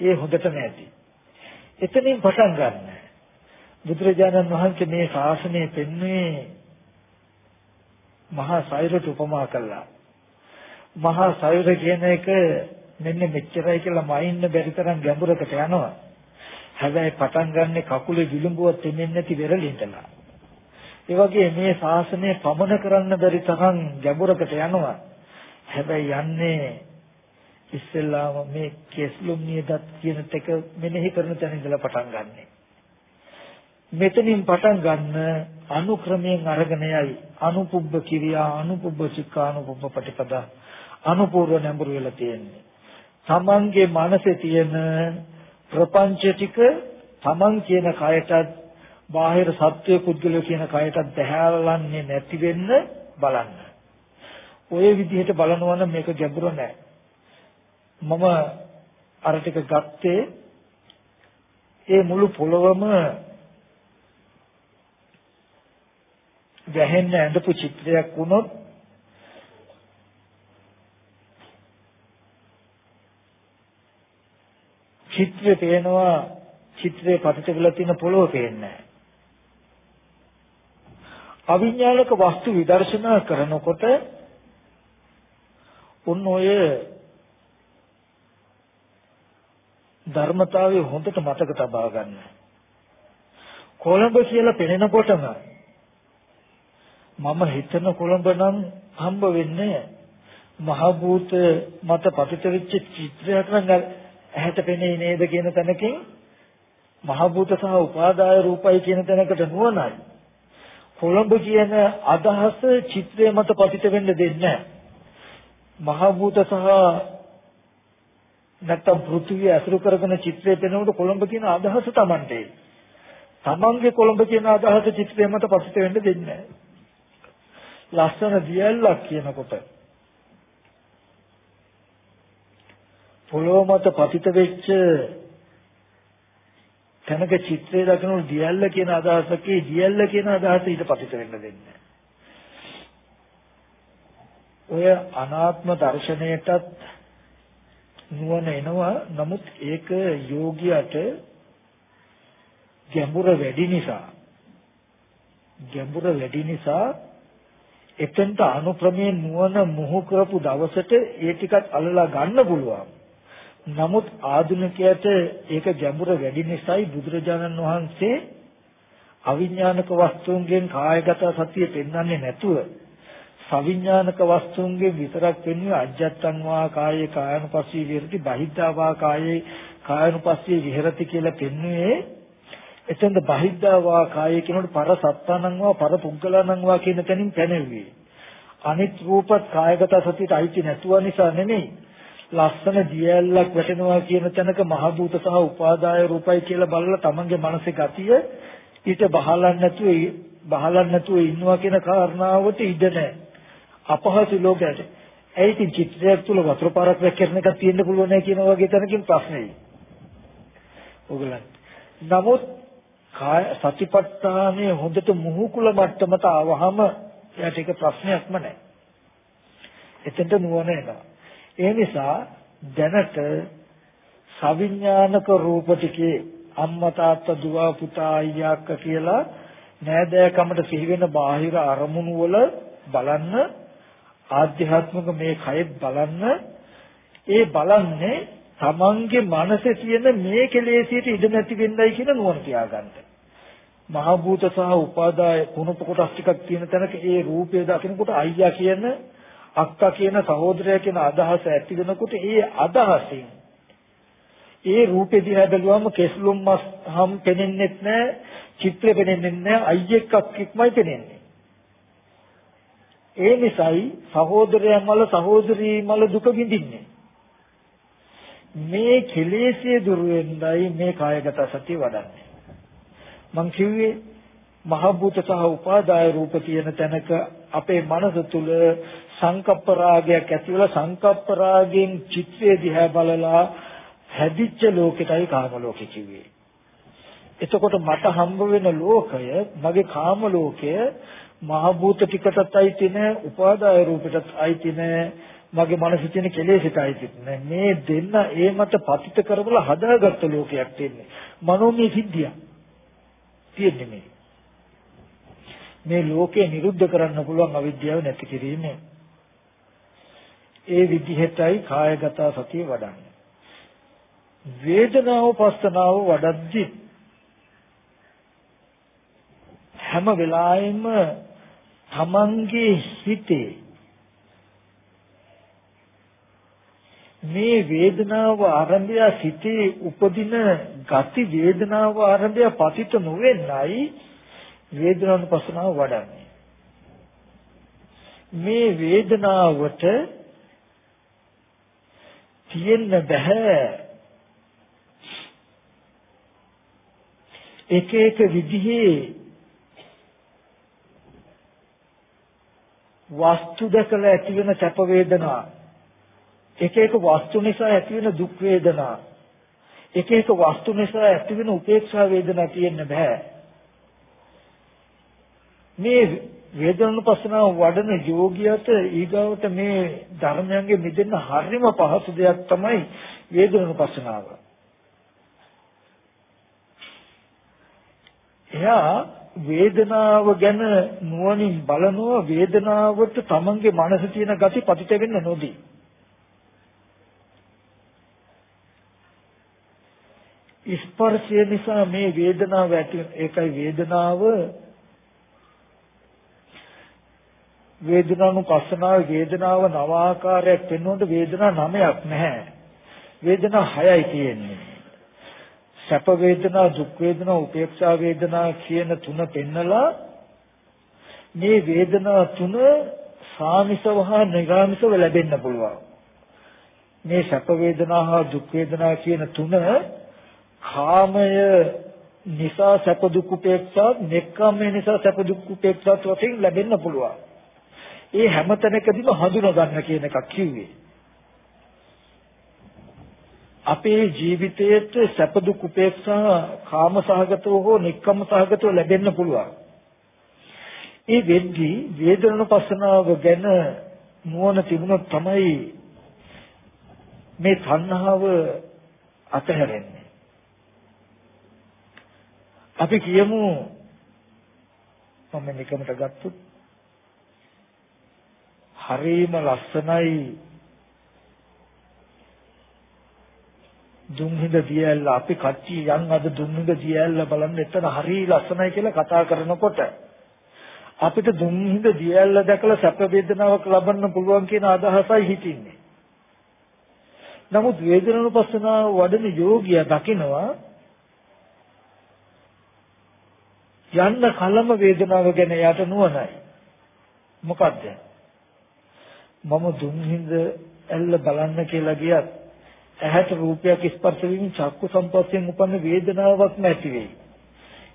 ඒ හොඳටම ඇති. එතනින් පටන් ගන්න. බුදුරජාණන් වහන්සේ මේ ශාසනය පෙන්වන්නේ මහා සයුරට උපමා කළා. මහා සයුර කියන එක මෙන්න මෙච්චරයි කියලා මයින්න බැරි තරම් ගැඹුරකට යනවා. හැබැයි පටන් ගන්න කකුලේ විලුඹුව තෙමෙන්නේ නැති වෙරළින්දලා. ඒ වගේ මේ ශාසනය පමන කරන්න බැරි තරම් ගැඹුරකට යනවා. හැබැයි යන්නේ ඉස්සෙල්ලාම මේ කෙස්ලුම් නියදත් කියන තක මෙනෙහි කරන තැන ඉඳලා පටන් ගන්නෙ. මෙතනින් පටන් ගන්න අනුක්‍රමයෙන් අරගෙන යයි අනුපුබ්බ කිරියා අනුපුබ්බ චික්කා අනුපුබ්බ පටිපදා අනුපූර්ව නැඹුරු වෙලා තියෙන්නේ. තමන්ගේ මනසේ තියෙන ප්‍රපංච ටික තමන් කියන කයටත් බාහිර සත්‍ය පුද්ගලය කියන කයටත් දැහැලන්නේ නැති වෙන්න බලන්න. ඔය විදිහට බලනවා නම් මේක ගැඹුරු නෑ. මම අර ටික ගත්තේ ඒ මුළු පොළොවම ගැහෙන්න ඇඳපු චිත්‍රයක් වුණොත් චිත්‍රේ පේනවා චිත්‍රේ පතිත වෙලා තියෙන පොළොව පේන්නේ නැහැ. අවිඥානික වස්තු විදර්ශනා කරනකොට උන් ඔය ධර්මතාවය හොඳට මතක තබා ගන්න. කොළඹ කියලා පෙනෙනකොටම මම හිතන කොළඹ නම් හම්බ වෙන්නේ මහ භූත මත පතිත වෙච්ච චිත්‍රයක් නම් ඇහැට පෙනේ නේද කියන තැනකින් මහ භූත සහ උපාදාය රූපයි කියන තැනකට නුවණයි. කොළඹ කියන අදහස චිත්‍රය මත පතිත වෙන්න දෙන්නේ මහ භූත සහ නැත්තම් පෘථිවිය අසුරු කරගෙන චිත්‍රය පෙනෙනකොට කොළඹ කියන අදහස Tamante. Tamange කොළඹ කියන අදහස චිත්‍රය මත පතිත වෙන්න දෙන්නේ ලස්සන දියල්ලක් කියනකොට පොළොව මත පතිත වෙච්ච තැනක චිත්‍රය දකිනකොට දියල්ල කියන අදහසකේ දියල්ල කියන අදහස ඊට පතිත වෙන්න දෙන්නේ ඔය අනාත්ම දර්ශනයටත් නුවණ එනවා නමුත් ඒක යෝගියට ගැඹුර වැඩි නිසා ගැඹුර වැඩි නිසා එතෙන්ට අනුක්‍රමයෙන් නුවණ මුහු කරපු දවසට ඒ ටිකත් අල්ලලා ගන්න පුළුවන්. නමුත් ආධුනිකයට ඒක ගැඹුර වැඩි නිසායි බුදුරජාණන් වහන්සේ අවිඥානික වස්තුන්ගෙන් කායගත සතිය පෙන්වන්නේ නැතුව සවිඥානික වස්තුන්ගෙන් විතරක් වෙන්නේ අජත්තං වා කායේ කායනුපස්සී විහෙරති බහිද්ධා වා කායේ කායනුපස්සී විහෙරති කියලා පෙන්වන්නේ එතෙන්ද බහිද්ධා වා කායේ කියනකොට පර සත්තානං වා පර පුද්ගලනං වා කියන තැනින් පැනෙන්නේ. අනිත් රූපත් කායගත සතියට අයිති නැතුව නිසා නෙමෙයි. ලස්සන දියැලක් වැටෙනවා කියන තැනක මහ භූත සහ උපාදාය රූපයි කියලා බලලා තමන්ගේ මනසේ ගතිය ඊට බහලන්න නැතුව බහලන්න නැතුව ඉන්නවා කියන කාරණාවට ඉඩ නැහැ. අපහසු ලෝකයට. ඒ ඉතින් චිත්‍රයක් තුල වතුර පාරක් වැක්කෙන එකක් තියෙන්න පුළුවන් නෑ කියන වගේ තැනකින් ප්‍රශ්නේ. ඔයගලන්. නමුත් කාය සතිපට්ඨානයේ හොඳට මුහුකුල මට්ටමට ආවහම එයාට ඒක ප්‍රශ්නයක්ම නැහැ. එතෙන්ට නුවණ එනවා. ඒ නිසා දැනට සවිඥානික රූප ටිකේ අම්මා තාත්තා දුව පුතා අයියා අක්කා කියලා නෑදෑකමට සිහි වෙන බාහිර අරමුණු වල බලන්න ආධ්‍යාත්මික මේ කයෙත් බලන්න ඒ බලන්නේ තමන්ගේ මනසේ තියෙන මේ කෙලෙසියට ඉඩ නැති වෙන්නයි කියන නුවණ තියාගන්න. මහ භූත සහ උපාදාය කුණප කොටස් ටිකක් තියෙන තැනක ඒ රූපය දකිනකොට අයියා කියන අක්කා කියන සහෝදරයා කියන අදහස ඇති වෙනකොට ඒ අදහසින් ඒ රූපෙ දිහා බැලුවම කෙස්ලොම් මස් හම් පෙනෙන්නෙත් නැහැ චිත්‍රෙ පෙනෙන්නෙත් නැහැ අයියෙක් අක්කෙක්මයි පෙනෙන්නේ. ඒ නිසායි සහෝදරයා මල සහෝදරී මල දුක විඳින්නේ. මේ කෙලෙසිය දුර වෙන්නයි මේ කායගත සතිය වඩන්නේ. මං කිව්වේ මහ භූත සහ උපාදාය රූප කියන තැනක අපේ මනස තුල සංකප්ප රාගයක් ඇති වෙලා සංකප්ප රාගයෙන් චිත්තය දිහා බලලා හැදිච්ච ලෝකෙටයි කාම ලෝකෙ කිව්වේ. එතකොට මට හම්බ වෙන ලෝකය මගේ කාම ලෝකය මහ භූත ටිකටත් අයිති නෑ උපාදාය රූපයටත් අයිති නෑ මගේ මනසේ තියෙන කෙලෙසට අයිති නෑ මේ දෙන්න ඒ මත පතිත කරවලා හදාගත්ත ලෝකයක් තියෙන්නේ මනෝමය සිද්ධියක් තියෙන්නේ මේ. මේ ලෝකේ නිරුද්ධ කරන්න පුළුවන් අවිද්‍යාව නැති කිරීමෙන්. ඒ විදිහටයි කායගත සතිය වඩන්නේ. වේදනාව පස්සනාව වඩද්දි හැම වෙලාවෙම තමන්ගේ හිතේ මේ වේදනාව ආරම්භය සිටේ උපදින ගති වේදනාව ආරම්භය පතිත නොවෙන්නයි වේදනානුපස්සනාව වඩන්නේ මේ වේදනාවට තියෙන්න බෑ එක එක විදිහේ වස්තු දැකලා ඇති වෙන සැප වේදනා එක එක වස්තු නිසා ඇති වෙන දුක් වේදනා එක එක වස්තු නිසා ඇති වෙන උපේක්ෂා වේදනා තියෙන්න බෑ මේ වේදනානුපස්සනාව වඩන යෝගියට ඊගාවට මේ ධර්මයන්ගෙන් මිදෙන්න හරිම පහසු දෙයක් තමයි වේදනානුපස්සනාව. එයා වේදනාව ගැන නුවණින් බලනවා වේදනාවට තමන්ගේ මනසේ තියෙන gati පතිත වෙන්න නොදී. ස්පර්ශය නිසා මේ වේදනාව ඇති ඒකයි වේදනාව වේදනානුපස්සනාව වේදනාව නව ආකාරයක් වෙනකොට වේදනා නමයක් නැහැ. වේදනා හයයි තියෙන්නේ. සැප වේදනා දුක් වේදනා උපේක්ෂා වේදනා කියන තුන පෙන්නලා මේ වේදනා තුන සාමිසව හා නිරාමිසව ලැබෙන්න පුළුවන්. මේ සැප වේදනා හා දුක් වේදනා කියන තුන කාමය නිසා සැප දුක් උපේක්ෂා, නෙක්ඛම්මය නිසා සැප දුක් උපේක්ෂා වශයෙන් ලැබෙන්න පුළුවන්. ඒ හැම තැනකදීම හඳුනා ගන්න කියන එකක් කිව්වේ. අපේ ජීවිතයේට සැප දුක් උපේක්ෂා කාම සහගතව හෝ නික්කම සහගතව ලැබෙන්න පුළුවන්. ඒ වෙද්දී වේදනානුපස්සනාව ගැන නුවණ තිබුණොත් තමයි මේ තණ්හාව අතහැරෙන්නේ. අපි කියමු මම නිකමට ගත්තොත් හරීම ලස්සනයි දුම්හිඳ දියැල්ල අපි කච්චි යන් අද දුම්හිඳ දියැල්ල බලන්න එතන හරි ලස්සනයි කියලා කතා කරනකොට අපිට දුම්හිඳ දියැල්ල දැකලා සැප වේදනාවක් ලබන්න පුළුවන් කියන අදහසයි හිතින්නේ. නමුත් වේදනානුපස්සනාව වඩන යෝගියා දකිනවා යන්න කලම වේදනාව ගැන යට නුවණයි. මොකද්ද? මම දුම්හිඳ ඇල්ල බලන්න කියලා ගියත් ඇහැට රූපයක් ස්පර්ශ වීම චක්කු සම්පස්යෙන් උපන්න වේදනාවක් නැති වෙයි.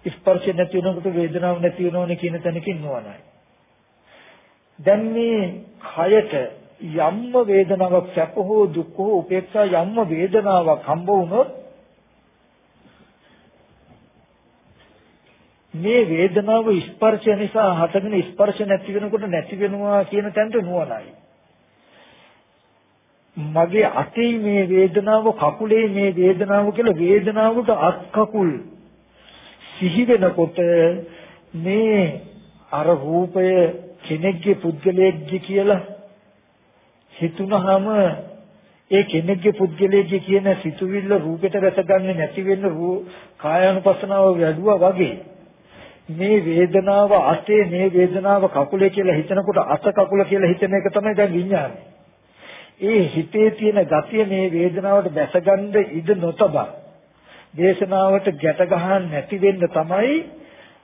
ස්පර්ශ නැති වෙනකොට වේදනාවක් නැති වෙනවනේ කියන තැනකින් නොවනයි. දැන් මේ කයට යම්ම වේදනාවක් සැප හෝ දුක් හෝ උපේක්ෂා යම්ම වේදනාවක් හම්බ වුණොත් මේ වේදනාව ස්පර්ශය නිසා හටගෙන ස්පර්ශ නැති වෙනකොට නැති වෙනවා කියන තැනට නුවණයි. මගේ අතේ මේ වේදනාව කකුලේ මේ වේදනාව කියලා වේදනාවට අත් කකුල් සිහි වෙනකොට මේ අර රූපය කෙනෙක්ගේ පුද්ගලයෙක්ගේ කියලා හිතුනහම ඒ කෙනෙක්ගේ පුද්ගලයෙක්ගේ කියන සිතුවිල්ල රූපෙට රැසගන්නේ නැති වෙන්න කායानुපස්සනාව වැඩුවා වගේ. මේ වේදනාව අතේ මේ වේදනාව කකුලේ කියලා හිතනකොට අත කකුල කියලා හිතන එක තමයි දැන් විඥානේ ඒ හිතේ තියෙන ගතිය මේ වේදනාවට දැසගන්න ඉඩ නොතබා. දේශනාවට ගැට ගහන්න නැති වෙන්න තමයි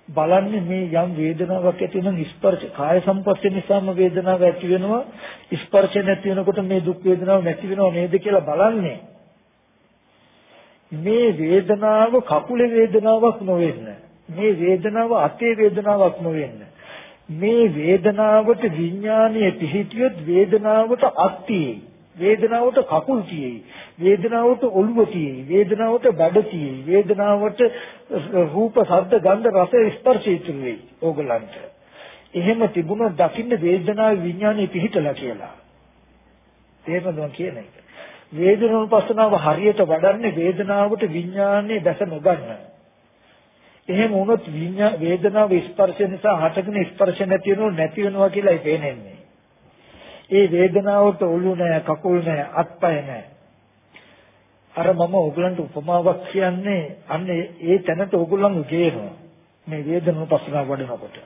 බලන්නේ මේ යම් වේදනාවක් ඇති වෙන ස්පර්ශ කාය සම්පස්සේ නිසාම වේදනාවක් ඇති වෙනවා. ස්පර්ශ නැති වෙනකොට මේ දුක් වේදනාව නැති වෙනව නේද කියලා බලන්නේ. මේ වේදනාව කකුලේ වේදනාවක් නොවෙන්න මේ වේදනාව අතේ වේදනාවක් නොවෙන්න මේ වේදනාවට විඥානීය පිහිටියොත් වේදනාවට අත්තියේ වේදනාවට කකුල් තියෙයි වේදනාවට ඔළුව තියෙයි වේදනාවට බඩ තියෙයි වේදනාවට රූප ශබ්ද ගන්ධ රස ස්පර්ශ ඉතුරු වෙයි ඕගලන්ට. එහෙම තිබුණොත් දකින්න වේදනාවේ විඥානීය පිහිටලා කියලා. තේරෙනවද කියන එක? වේදනානුපස්සනාව හරියට වඩන්නේ වේදනාවට විඥානීය දැස නොගන්න. එහෙම වුණොත් විඤ්ඤා වේදනාව ස්පර්ශ නිසා හටගෙන ස්පර්ශ නැති වෙනව නැති වෙනවා කියලායි පේන්නේ. ඒ වේදනාවට ඔළු නැහැ, කකුල් නැහැ, අත්පය නැහැ. අර මම ඕගලන්ට උපමාවක් කියන්නේ අන්න ඒ තැනට ඕගොල්ලන් ගේනවා. මේ වේදනාව පස්සනාව වඩනකොට.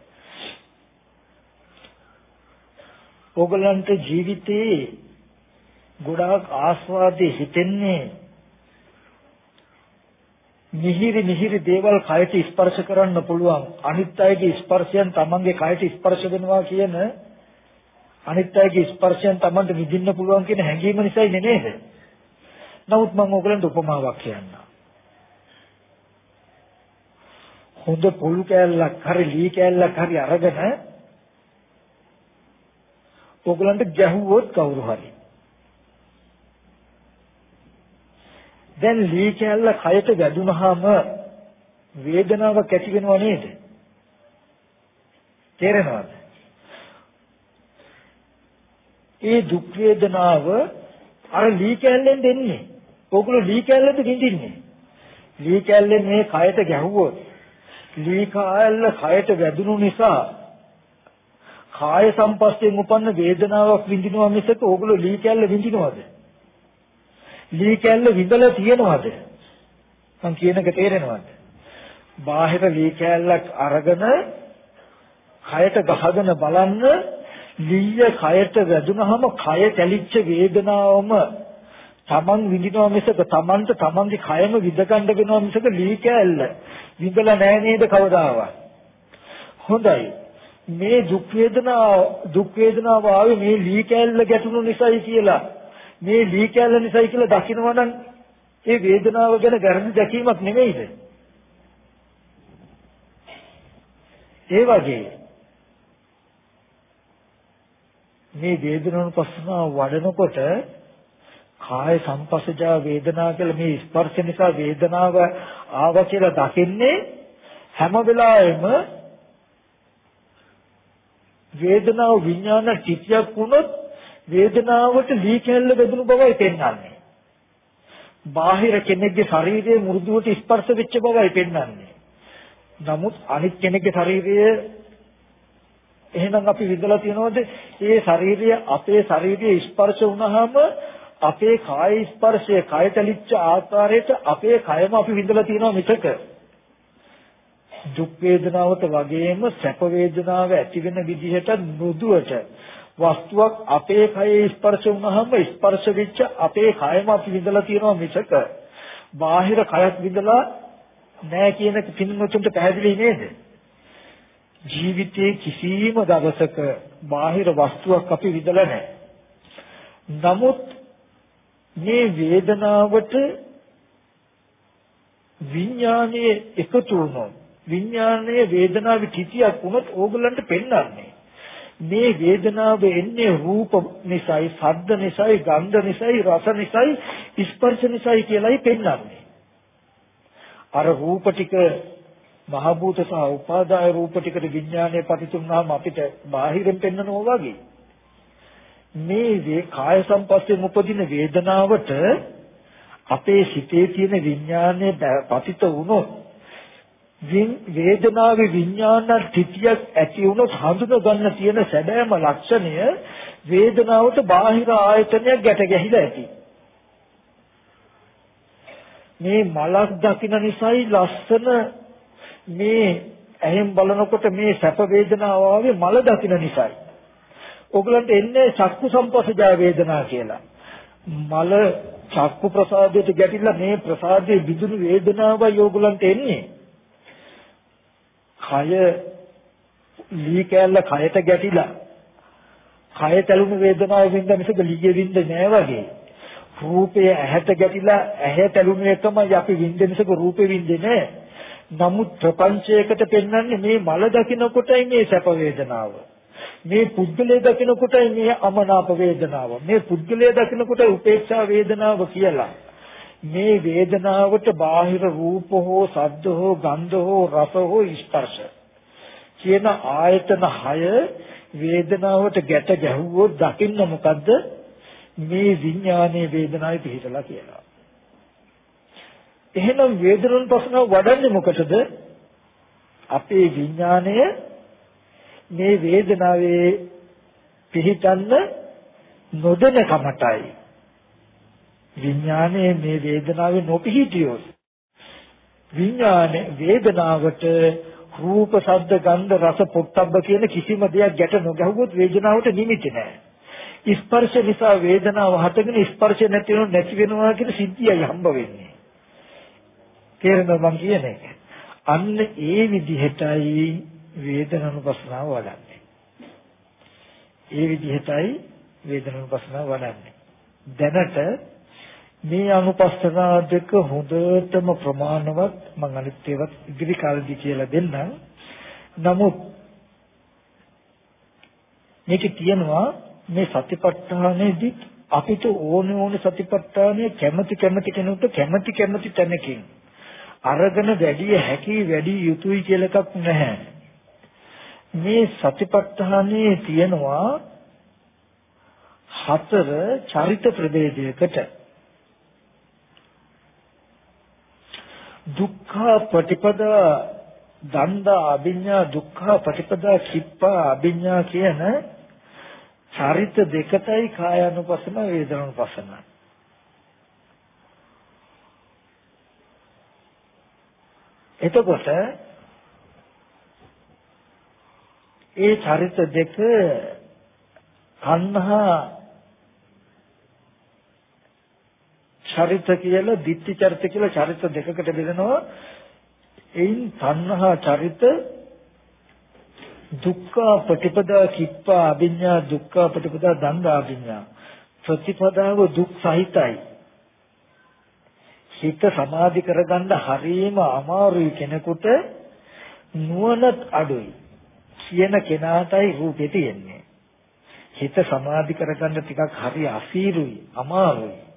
ඕගලන්ට ජීවිතේ ගොඩාක් ආස්වාදේ හිතෙන්නේ මිහිරි මිහිරි දේවල් කයට ස්පර්ශ කරන්න පුළුවන් අනිත් අයගේ ස්පර්ශයන් තමන්ගේ කයට ස්පර්ශ වෙනවා කියන අනිත් අයගේ ස්පර්ශයන් තමන්ට විඳින්න පුළුවන් කියන හැඟීම නිසායි නේද? නමුත් මම ඔයගලන්ට උපමාවක් කියන්නම්. හොඳ පොල් කෑල්ලක් හරි ලී කෑල්ලක් හරි අරගෙන ඔයගලන්ට ගැහුවොත් කවුරු හරි දැන් ලී කැල්ල කයට වැදුනහම වේදනාවක් ඇති වෙනව නේද? තේරෙනවද? ඒ දුක් වේදනාව අර ලී කැල්ලෙන් දෙන්නේ. ඕගොල්ලෝ ලී කැල්ලෙන්ද විඳින්නේ. ලී කැල්ලෙන් මේ කයට ගැහුවොත් ලී කැල්ල කයට වැදුණු නිසා කාය සම්පස්යෙන් උපන්න වේදනාවක් විඳිනවා මිසක ඕගොල්ලෝ ලී කැල්ල විඳිනවද? ලී කැල්ල විඳලා තියෙනවද? මං කියන එක තේරෙනවද? බාහිර ලී කැල්ලක් අරගෙන කයට ගහගෙන බලන්න ලීය කයට වැදුනහම කය තැලිච්ච වේදනාවම තමන් විඳිනවා මිසක තමන්ට තමන්ගේ කයම විඳ ගන්න වෙනවා මිසක ලී කැල්ල විඳලා නැහැ නේද කවදාවත් හොඳයි මේ දුක් වේදනාව දුක් වේදනාව ආවේ මේ ලී කැල්ල ගැටුණු නිසායි කියලා මේ ලී කැල්ල නිසායි කියලා දකිනවා නම් ඒ වේදනාව ගැන ගැරඬි දැකීමක් නෙමෙයිද? ඒ වගේ මේ වේදනානුපස්සනාව වඩනකොට කාය සංපස්සජා වේදනා කියලා මේ ස්පර්ශ නිසා වේදනාව ආව කියලා දකින්නේ හැම වෙලාවෙම වේදනාව විඥාන චිත්තයක් වුණොත් වේදනාවට දී කැල්ල බෙදුණු බවයි පෙන්වන්නේ. බාහිර කෙනෙක්ගේ ශරීරයේ මෘදුවට ස්පර්ශ වෙච්ච බවයි පෙන්වන්නේ. නමුත් අනිත් කෙනෙක්ගේ ශරීරය එහෙනම් අපි විඳලා තියනවද? ඒ ශරීරය අපේ ශරීරයේ ස්පර්ශ වුණාම අපේ කාය ස්පර්ශය, කය තලිච්ච ආකාරයට අපේ කයම අපි විඳලා තියෙනවා මිසක දුක් වේදනාවට වගේම සැප වේදනාව ඇති වෙන විදිහට මෘදුවට වස්තුවක් අපේ කයේ ස්පර්ශ වුණාම ස්පර්ශ වෙච්ච අපේ කයම අපි විඳලා තියෙනවා මිසක බාහිර කයක් විඳලා නැහැ කියන පින්වතුන්ට පැහැදිලි නේද? ජීවිතයේ කිසිම දවසක බාහිර වස්තුවක් අපි විඳලා නැහැ. නමුත් මේ වේදනාවට විඥානයේ එකතු වුණොත් විඥානයේ වේදනාවේ තිතියක් වුණොත් ඕගලන්ට පෙන්වන්නේ මේ වේදනාව එන්නේ රූප නිසායි, ශබ්ද නිසායි, ගන්ධ නිසායි, රස නිසායි, ස්පර්ශ නිසායි කියලායි පෙන්වන්නේ. අර රූප ටික මහ භූත සහ උපාදාය රූප ටිකට විඥානය පතිතුනාම අපිට බාහිරින් පෙන්වනවා වගේ. මේ වේ කාය සංපස්යෙන් උපදින වේදනාවට අපේ සිතේ තියෙන විඥානය පතිත වුණොත් වේදනාවේ විඥාන තිතියක් ඇති වුණොත් හඳුන ගන්න තියෙන සැබෑම ලක්ෂණය වේදනාවට බාහිර ආයතනයක් ගැට ගැහිලා ඇති. මේ මලක් දකින නිසායි ලස්සන මේ ඇහෙන් බලනකොට මේ සැප වේදනාව ආවේ මල දකින නිසායි. ඔයගලන්ට එන්නේ චක්කු සම්පස්සජා වේදනා කියලා. මල චක්කු ප්‍රසාදයට ගැටිලා මේ ප්‍රසාදයේ විදුණු වේදනාවයි ඔයගලන්ට එන්නේ. කය ලී කෑල්ල කයට ගැටිලා කය තැළුණු වේදනාව වින්ද මිසක ලීයේ වින්ද නෑ වගේ. රූපය ඇහැට ගැටිලා ඇහැ තැළුණු එකමයි අපි වින්ද මිසක රූපේ වින්දේ නෑ. නමුත් ප්‍රපංචයකට පෙන්වන්නේ මේ මල දකින්නකොටයි මේ සැප වේදනාව. මේ පුද්ගලයා දකින්නකොටයි මේ අමනාප වේදනාව. මේ පුද්ගලයා දකින්නකොටයි උපේක්ෂා වේදනාව කියලා. මේ වේදනාවට බාහිර රූප හෝ ශබ්ද හෝ ගන්ධ හෝ රස හෝ ස්පර්ශ කියන ආයතන 6 වේදනාවට ගැට ගැහුවොත් දකින්න මොකද්ද මේ විඥානයේ වේදනාවේ පිහිටලා කියලා. එහෙනම් වේදනන් ප්‍රශ්න වඩන්නේ මොකටද? අපේ විඥානය මේ වේදනාවේ පිහිටන්න නොදෙන කමටයි. විඥානයේ මේ වේදනාවේ නොපිහිටියොත් විඥානේ වේදනාවට රූප ශබ්ද ගන්ධ රස පොට්ටබ්බ කියන කිසිම දෙයක් ගැට නොගහුවොත් වේදනාවට නිමිති නැහැ. ස්පර්ශ නිසා වේදනාව හටගෙන ස්පර්ශ නැති වෙනව නැති වෙනවා කියන සිද්ධියයි හම්බ වෙන්නේ. තේරෙනවද මං කියන එක? අන්න ඒ විදිහටයි වේදනානුපස්සනාව වඩන්නේ. ඒ විදිහටයි වේදනානුපස්සනාව වඩන්නේ. දැනට මේ අනුපස්සනා දෙක හොඳටම ප්‍රමාණවත් මම අනිත් ඒවත් ඉදිරි කාලෙදි කියලා දෙන්නම්. නමුත් මේකේ තියෙනවා මේ සතිපට්ඨානෙදි අපිට ඕන ඕන සතිපට්ඨානය කැමැති කැමැති කෙනෙකුට කැමැති කැමැති තැනකින් අරගෙන වැඩි හැකි වැඩි යුතුයි කියලා එකක් නැහැ. මේ සතිපට්ඨානයේ තියෙනවා හතර චරිත ප්‍රභේදයකට දුක්ඛ ප්‍රතිපදා දණ්ඩා අභිඥා දුක්ඛ ප්‍රතිපදා කිප්පා අභිඥා කියන චරිත දෙකටයි කායानुපසන වේදනානුපසන. එතකොට ඒ චරිත දෙක කන්හා චරිත කියලා ditthi චරිත කියලා චරිත දෙකකට බෙදෙනවා. එයින් තණ්හා චරිත දුක්ඛ ප්‍රතිපදා කිප්පා අභිඤ්ඤා දුක්ඛ ප්‍රතිපදා දණ්ඩ අභිඤ්ඤා. ප්‍රතිපදාව දුක් සහිතයි. හිත සමාධි කරගන්න හරියම අමාරුයි කෙනෙකුට. නුවණත් අඩුයි. කියන කෙනාටයි රූපේ තියෙන්නේ. හිත සමාධි කරගන්න ටිකක් හරි අසීරුයි අමාරුයි.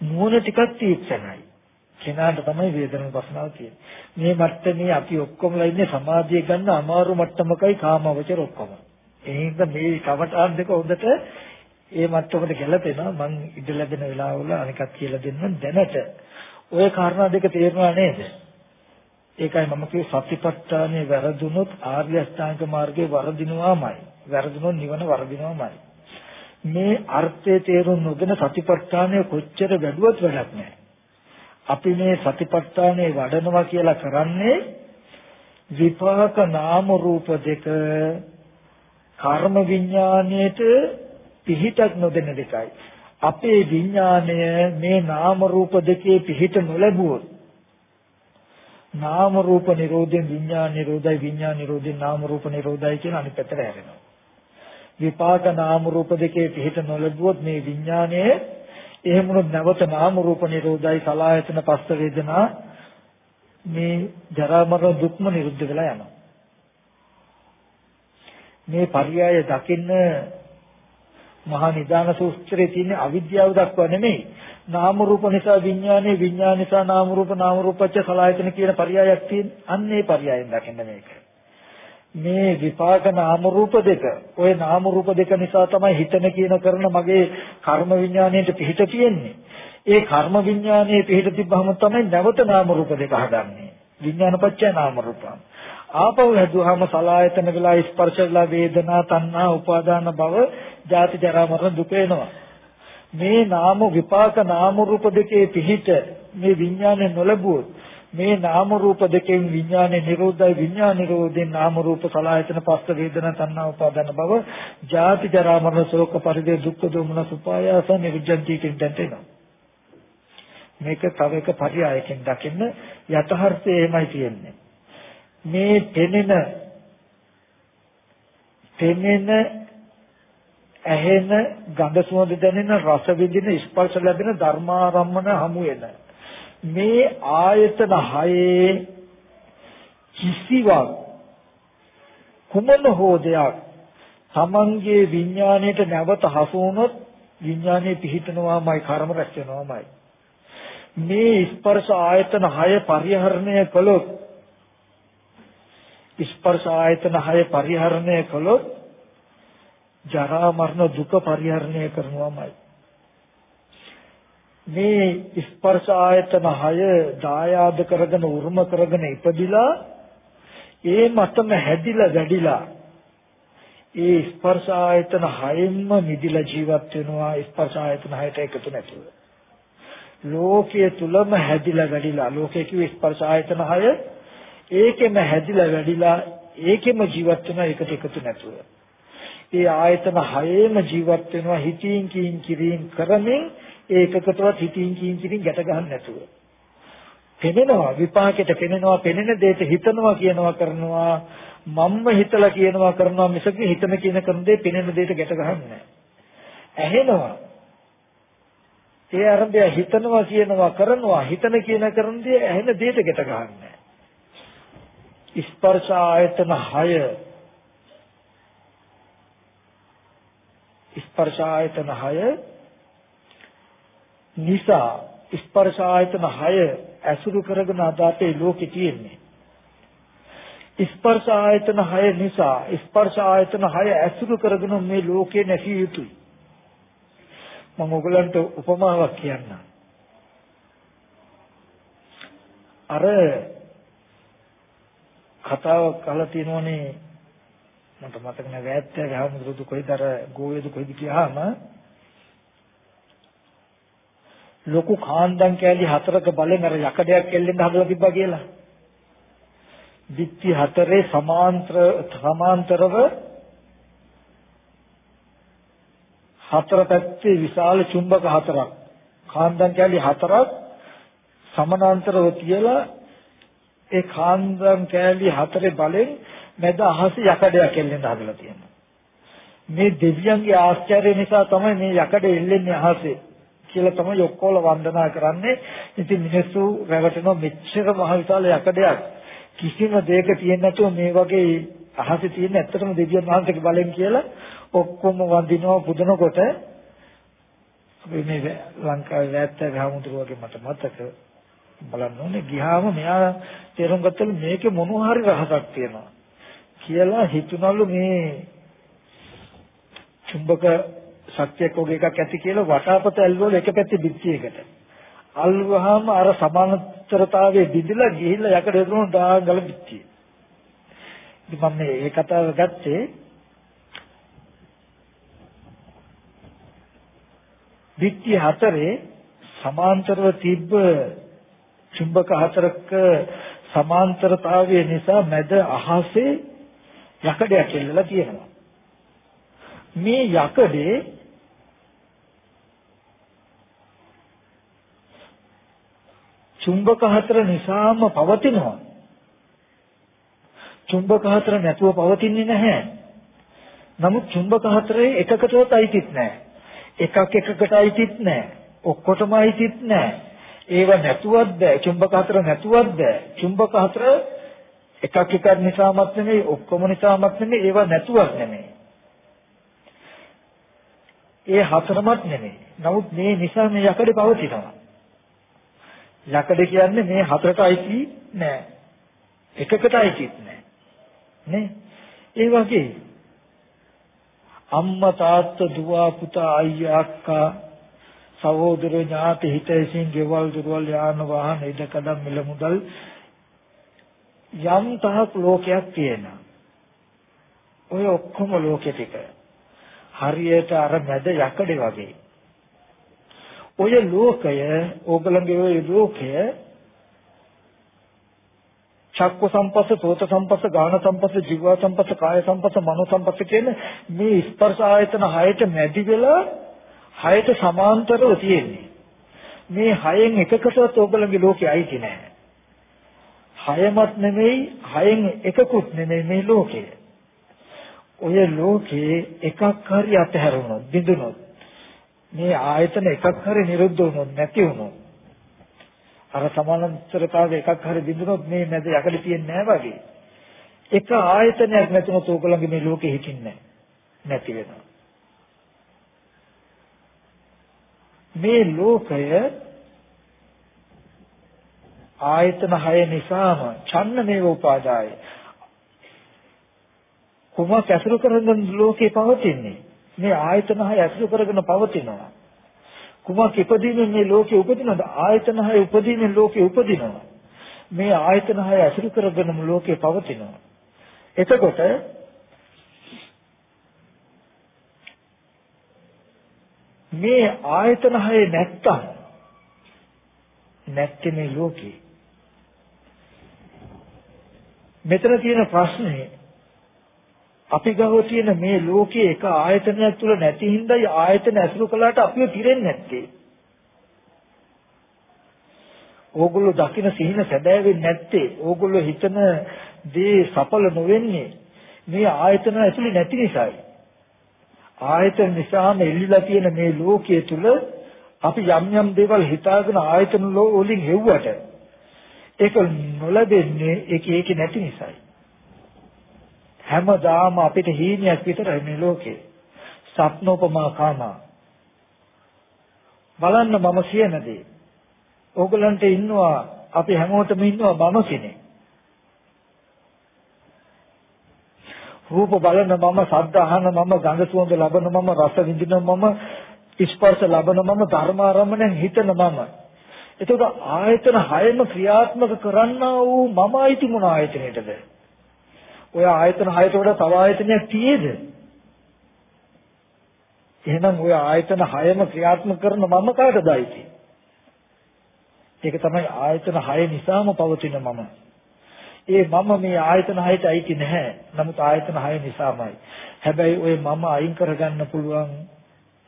නුවණ ටිකක් තීක්ෂණයි. කෙනාට තමයි වේදනානුපස්සනාව තියෙන්නේ. මේ මට්ටමේ අපි ඔක්කොමලා ඉන්නේ සමාධිය ගන්න අමාරු මට්ටමකයි කාමවචර ඔක්කොම. එහෙනම් මේ කවටාන් දෙක හොඳට ඒ මට්ටමට ගැලපෙනවා මං ඉඳ ලැබෙන වෙලාවවල අනිකක් කියලා දෙන්නම් දැනට ওই කාරණා දෙක තේරුණා නේද ඒකයි මම කිව්වේ සතිපට්ඨානයේ වැරදුනොත් ආර්ය අෂ්ටාංග මාර්ගයේ වරදිනවාමයි වැරදුනොත් නිවන වරදිනවාමයි මේ අර්ථය තේරුම් නොගෙන සතිපට්ඨානය කොච්චර වැඩුවත් වැඩක් නැහැ අපි මේ සතිපට්ඨානයේ වඩනවා කියලා කරන්නේ විපාක නාම රූප දෙක කර්ම විඥාණයට පිහිටක් නොදෙන දෙකයි. අපේ විඥාණය මේ නාම රූප දෙකේ පිහිට නොලැබුවොත් නාම රූප නිරෝධයෙන් විඥාන නිරෝධයි විඥාන නිරෝධයෙන් නාම රූප නිරෝධයි කියන අනිත් පැත්තට හැරෙනවා. විපාක නාම රූප දෙකේ පිහිට නොලැබුවොත් මේ විඥානයේ එහෙම නැවත නාම රූප නිරෝධයි සලආයතන පස්ස වේදනා මේ ජරා මරණ දුක්ම නිරුද්ධ වෙලා යනවා. මේ පర్యాయ දකින්න මහා නිදාන සූත්‍රයේ තියෙන අවිද්‍යාව දක්වා නෙමෙයි. නාම රූප නිසා විඥානේ විඥාන නිසා නාම රූප නාම රූපච්ච සලආයතන කියන පర్యాయයක් තියෙන. අන්න ඒ පర్యాయෙන් දකින්න මේක. මේ විපාක නාම රූප දෙක ওই නාම රූප දෙක නිසා තමයි හිතන කියන කරන මගේ කර්ම විඥාණයට පිහිට තියෙන්නේ. ඒ කර්ම විඥානයේ පිහිට තිබ්බහම තමයි නැවත නාම රූප දෙක හදන්නේ. විඥානපච්චය නාම රූපම්. ආපහු හැදුවාම සලායතන වෙලා ස්පර්ශ වෙලා වේදනා තණ්හා උපාදාන භව ජාති ජරා මරණ දුක එනවා මේ නාම විපාක නාම රූප දෙකේ පිහිට මේ විඥානය නොලැබුවොත් මේ නාම රූප දෙකෙන් විඥානේ නිරෝධයි. විඥාන නිරෝධයෙන් නාම රූප සලආයතන පස්ස වේදනා තණ්හා උපාදාන භව ජාති ජරා මරණ ශෝක පරිදේ දුක්ඛ දෝමන සුපායාස නිරුද්ධන්ති කියන දෙයට එනවා මේක තව එක පරියායකින් දකින්න යථාර්ථය එහෙමයි තියෙන්නේ. මේ පෙනෙන පෙනෙන ඇහෙන ගඳ සුවඳ දැනෙන රස විඳින ස්පර්ශ ලැබෙන ධර්මාරම්මන හමු වෙන මේ ආයතන හයේ කිසිවක් කුමන හෝ දෙයක් තමන්ගේ විඥාණයට නැවත හසු වුණොත් විඥානයේ පිහිටනවාමයි කර්ම රැස් වෙනවාමයි. මේ ස්පර්ශ ආයතන හය පරිහරණය කළොත් ස්පර්ශ ආයතන හය පරිහරණය කළොත් ජරා මරණ දුක පරිහරණය කරනවාමයි. මේ ස්පර්ශ ආයතන හය දායාද කරගෙන උරුම කරගෙන ඉපදිලා ඒ මතම හැදිලා වැඩිලා ඒ ස්පර්ශ ආයතන හයෙන්ම මිදිලා ජීවත් වෙනවා ස්පර්ශ ආයතන හයට එකතු නැතුව ලෝකයේ තුලම හැදිලා වැඩිලා ලෝකයේ කිව්ව ස්පර්ශ ආයතන හය ඒකෙම හැදිලා වැඩිලා ඒකෙම ජීවත් වෙනවා ඒකට එකතු නැතුව. ඒ ආයතන හයේම ජීවත් වෙනවා හිතින් කින් කිරින් කරමින් ඒකකටවත් හිතින් කින් කිරින් ගැට ගන්න නැතුව. පෙනෙනවා විපාකෙට පෙනෙනවා පෙනෙන දෙයට හිතනවා කියනවා කරනවා මම්ම හිතලා කියනවා කරනවා මිසක හිතන කියන කරන දේ පෙනෙන දෙයට ගැට ගහන්නේ ඇහෙනවා. ඒ අරඹය හිතනවා කියනවා කරනවා හිතන කියන කරන දේ ඇහෙන දෙයට ගැට ගන්නෑ ස්පර්ශ ආයතන 6 ස්පර්ශ ආයතන 6 නිසා ස්පර්ශ ආයතන 6 ඇසුරු කරගෙන අද අපේ ලෝකේ තියෙන්නේ. ස්පර්ශ ආයතන 6 නිසා ස්පර්ශ ආයතන 6 ඇසුරු කරගෙන මේ ලෝකේ නැසිය යුතුයි. මම ඔයගලන්ට උපමාවක් කියන්නම්. අර කතාවක් අහලා තියෙනවනේ මට මතක නෑ වැත්තේ ගහමුදුරුදු කොයිද අර ගෝවේද කොයිද කියහම ලොකු කාන්දම් කෑලි හතරක බලෙන් අර යකඩයක් එල්ලෙන්න හදලා තිබ්බා කියලා. දික්ටි හතරේ සමාන්තර සමාන්තරව හතර පැත්තේ විශාල චුම්බක හතරක් කාන්දම් කෑලි හතරක් සමානාන්තරව තියලා ඒ කාන්දම් කෑලි හතරේ බලෙන් මැද අහස යකඩයක් එල්ලෙන්න හදලා තියෙනවා. මේ දෙවියන්ගේ ආශ්චර්ය නිසා තමයි මේ යකඩ එල්ලෙන්නේ අහසේ කියලා තමයි ඔක්කොල වන්දනා කරන්නේ. ඉතින් මිනිස්සු රැවටෙන මෙච්චර මහ විශාල යකඩයක්. කිසිම දෙයක තියෙන්නේ නැතුව මේ වගේ අහසේ තියෙන ඇත්තටම දෙවියන් වහන්සේගේ බලෙන් කියලා ඔක්කොම වඳිනවා පුදනකොට. අපි මේ ලංකාවේ වැත්තගේ හමුදුර වගේ මට මතක බලන්න ඕනේ. ගියාම මෙයා තේරුම් ගත්තලු මේකේ මොන හරි රහසක් තියෙනවා කියලා හිතුනලු මේ චුම්බක සත්‍යයක් වගේ එකක් ඇති කියලා වටාපත ඇල්ලුවල එක පැත්තේ පිටියකට අල්වහම අර සමානතරතාවයේ බිඳලා ගිහිල්ලා යකඩ එදුණු ඩාංගල පිටිය. ඉතින් මම මේ කතාව ගත්තේ පිටිය හතරේ සමාන්තරව තිබ්බ චුම්බක හතරක සමාන්තරතාවය නිසා මැද අහසේ යකඩයක් එල්ලලා තියෙනවා. මේ යකඩේ චුම්බක හතර නිසාම පවතිනවා. චුම්බක හතර නැතුව පවතින්නේ නැහැ. නමුත් චුම්බක හතරේ එකකටවත් අයිතිත් නැහැ. එකක් එකකට අයිතිත් නැහැ. ඔක්කොටම අයිතිත් නැහැ. ඒව නැතුවත් බෑ. චුම්බක හතර නැතුවත් බෑ. චුම්බක හතර එකක් එකක් නිසාමත් නෙමෙයි ඔක්කොම නිසාමත් නෙමෙයි ඒව නැතුවත් නෙමෙයි. ඒ හතරමත් නෙමෙයි. නමුත් මේ නිසා මේ යකඩේ පවතිනවා. යකඩ කියන්නේ මේ හතරට අයිති නෑ. එකකට අයිතිත් නෑ. නේ? ඒ වගේ අම්මා තාත්තා දුව පුතා අයියා අක්කා සහෝදර ඥාති හිතයිසින් ගෙවල් දොරවල් යාන වාහන ඉදකඩම් මිල මුදල් යම් තහක් ලෝකයක් තියෙනවා. ඔය ඔක්කොම ලෝකෙ ටික හරියට අර මැද යකඩේ වගේ. ඔය ලෝකය ඕගලන්ගේ ඔය ලෝකය චක්ක සම්පස්ස, සෝත සම්පස්ස, ගාන සම්පස්ස, ජීව සම්පස්ස, කාය සම්පස්ස, මනෝ සම්පස්ස කියන මේ ස්පර්ශ ආයතන හයට මැදි වෙලා හයට සමාන්තරව තියෙන්නේ. මේ හයෙන් එකකටවත් ඕගලන්ගේ ලෝකේ අයිති නැහැ. හයමත් නෙමෙයි, හයෙන් එකකුත් නෙමෙයි මේ ලෝකය. ඔය ලෝකේ එකක් හරි අතහැරුණොත්, බිඳුනොත් මේ ආයතන එකක් හරි නිරුද්ධ වුණොත් නැති වුණොත් අර සමානතරතාවය එකක් හරි බිඳුනොත් මේ මැද යකඩ තියෙන්නේ නැහැ වගේ. එක ආයතනයක් නැතුනොත් ඕගොල්ලන්ගේ මේ ලෝකෙ හිටින්නේ නැති වෙනවා. මේ ලෝකය ආයතන හය නිසාම ඡන්න මේව උපාදාය. කුමක් ඇසුරු කරගෙන ලෝකේ පවතින්නේ? මේ ආයතන හය ඇසුරු කරගෙන පවතිනවා. කුමක් ඉපදීමෙන් මේ ලෝකේ උපදිනවද? ආයතන හය උපදීමෙන් ලෝකේ උපදිනවා. මේ ආයතන හය ඇසුරු කරගෙනම ලෝකේ පවතිනවා. එතකොට මේ ආයතන හය නැත්තම් නැත්තේ මේ ලෝකේ. මෙතන තියෙන ප්‍රශ්නේ අපි ගාව තියෙන මේ ලෝකයේ එක ආයතනයක් තුල නැති හින්දායි ආයතන ඇසුරු කළාට අපිව පිරෙන්නේ නැත්තේ. ඕගොල්ලෝ දකින සිහින සැබෑ නැත්තේ. ඕගොල්ලෝ හිතන දේ සඵල නොවෙන්නේ මේ ආයතන ඇතුලේ නැති නිසායි. ආයතන නිසාම එල්ලිලා තියෙන මේ ලෝකයේ තුල අපි යම් යම් දේවල් හිතාගෙන ආයතන වලින් හෙව්වට ඒක නොලැබෙන්නේ ඒක ඒක නැති නිසායි. හැමදාම අපිට හීනයක් විතරයි මේ ලෝකේ. සත්නෝපමා කාමා. බලන්න මම කියන දේ. ඕගලන්ට ඉන්නවා අපි හැමෝටම ඉන්නවා මම කෙනෙක්. රූප බලන මම ශබ්ද අහන මම ගඳ සුවඳ ලබන මම රස විඳින මම ස්පර්ශ ලබන මම ධර්මාරම්මණයෙන් හිතන මම එතකොට ආයතන හයම ක්‍රියාත්මක කරන්නා වූ මම අයිති මොන ආයතනයටද ඔය ආයතන හයට වඩා තව ආයතනයක් තියේද? එහෙනම් ඔය ආයතන හයම ක්‍රියාත්මක කරන මම කාටද අයිති? ඒක තමයි ආයතන හය නිසාම පවතින මම. ඒ මම මේ ආයතන හයට අයිති නැහැ. නමුත් ආයතන හය නිසාමයි. හැබැයි ඔය මම අයින් කරගන්න පුළුවන්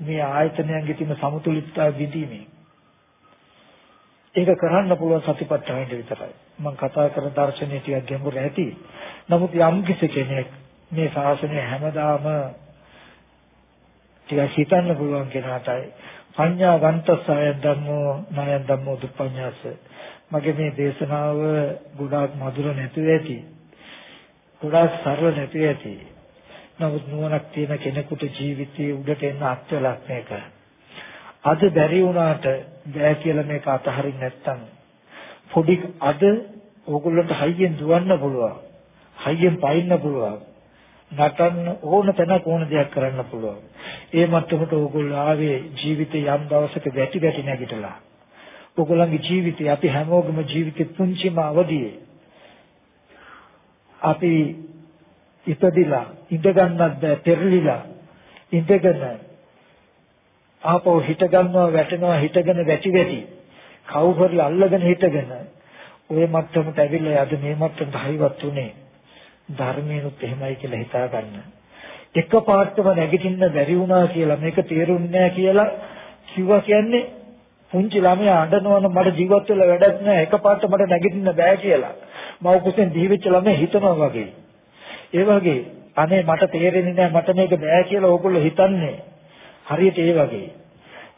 මේ ආයතනයන්ගේ තියෙන සමතුලිතතාව විදීමේ. ඒක කරන්න පුළුවන් සතිපට්ඨානෙ විතරයි. මම කතා කරන දර්ශනය ටිකක් ගැඹුරු ඇති. නමුත් යම් කෙනෙක් මේ ශාසනය හැමදාම ටිකක් හිතන්න පුළුවන් කෙනාටයි පඤ්ඤා ගන්තසය ධම්මෝ ණය ධම්මෝ දුප්පඤ්ඤාස මගේ මේ දේශනාව ගොඩාක් මధుර නැතුව ඇති. ගොඩාක් සරල නැතුව ඇති. නමුත් නුවණක් තියෙන කෙනෙකුට ජීවිතයේ උඩට එන්න අත්වලක් මේක. අද බැරි වුණාට බෑ කියලා මේක අතහරින්න නැත්තම් පොඩි අද ඕගොල්ලන්ට හයියෙන් දුවන්න පුළුවන්. හයියෙන් පයින්න පුළුවන්. නටන්න ඕන තැනක ඕන දෙයක් කරන්න පුළුවන්. ඒ මට්ටමට ඕගොල්ලෝ ආවේ ජීවිතේ යම් දවසක වැටි වැටි නැගිටලා. ඕගොල්ලන්ගේ ජීවිතේ අපි හැමෝගම ජීවිතේ පුංචිම අවදියේ අපි ඉපදිලා ඉඳ ගන්නත් බෑ පෙරලිලා ඉඳගෙන ආපහු හිට ගන්නවා වැටෙනවා හිටගෙන වැටි වැටි කවුරුහරි අල්ලගෙන හිටගෙන ওই මට්ටමට ඇවිල්ලා අද මේ මට්ටමට හයිවත් උනේ ධර්මයෙන්ුත් එහෙමයි කියලා හිතා ගන්න. එකපාරටම නැගිටින්න බැරි වුණා කියලා මේක තේරුන්නේ නැහැ කියලා කිව්වා කියන්නේ පුංචි ළමයා අඬනවනම් මට ජීවත් වෙලා වැඩක් නැහැ එකපාරට මට නැගිටින්න බෑ කියලා. මව කුසෙන් දීවිච්ච ළමයා හිතනවා වගේ. ඒ වගේ අනේ මට තේරෙන්නේ නැහැ මට මේක බෑ කියලා ඕගොල්ලෝ හිතන්නේ. හරියට ඒ වගේ.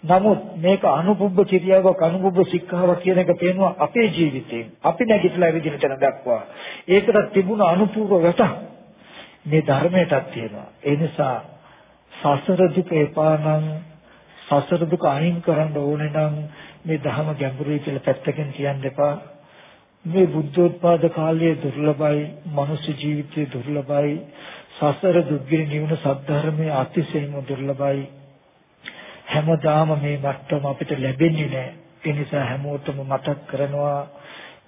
නමුත් මේක අනුපුබ්බ චිරියාවක් අනුපුබ්බ සික්ඛාවක් කියන එක පේනවා අපේ ජීවිතේ. අපි නැගිටලා විදිහට දක්වා. ඒකට තිබුණ අනුපූර්ව වැට මේ ධර්මයටත් තියෙනවා. ඒ නිසා සසර දුක එපා නම් සසර දුක අයින් කරන්න ඕනේ නම් මේ ධහම ගැඹුරුයි කියලා පැත්තකින් කියන්න එපා. මේ බුද්ධෝත්පාද කාලයේ දුර්ලභයි, මනුෂ්‍ය ජීවිතයේ දුර්ලභයි, සසර දුක්ගිරි නිවන සද්ධර්මයේ අතිශයින්ම දුර්ලභයි. හැමදාම මේ මට්ටම අපිට ලැබෙන්නේ නැහැ. ඒ නිසා හැමෝටම මතක් කරනවා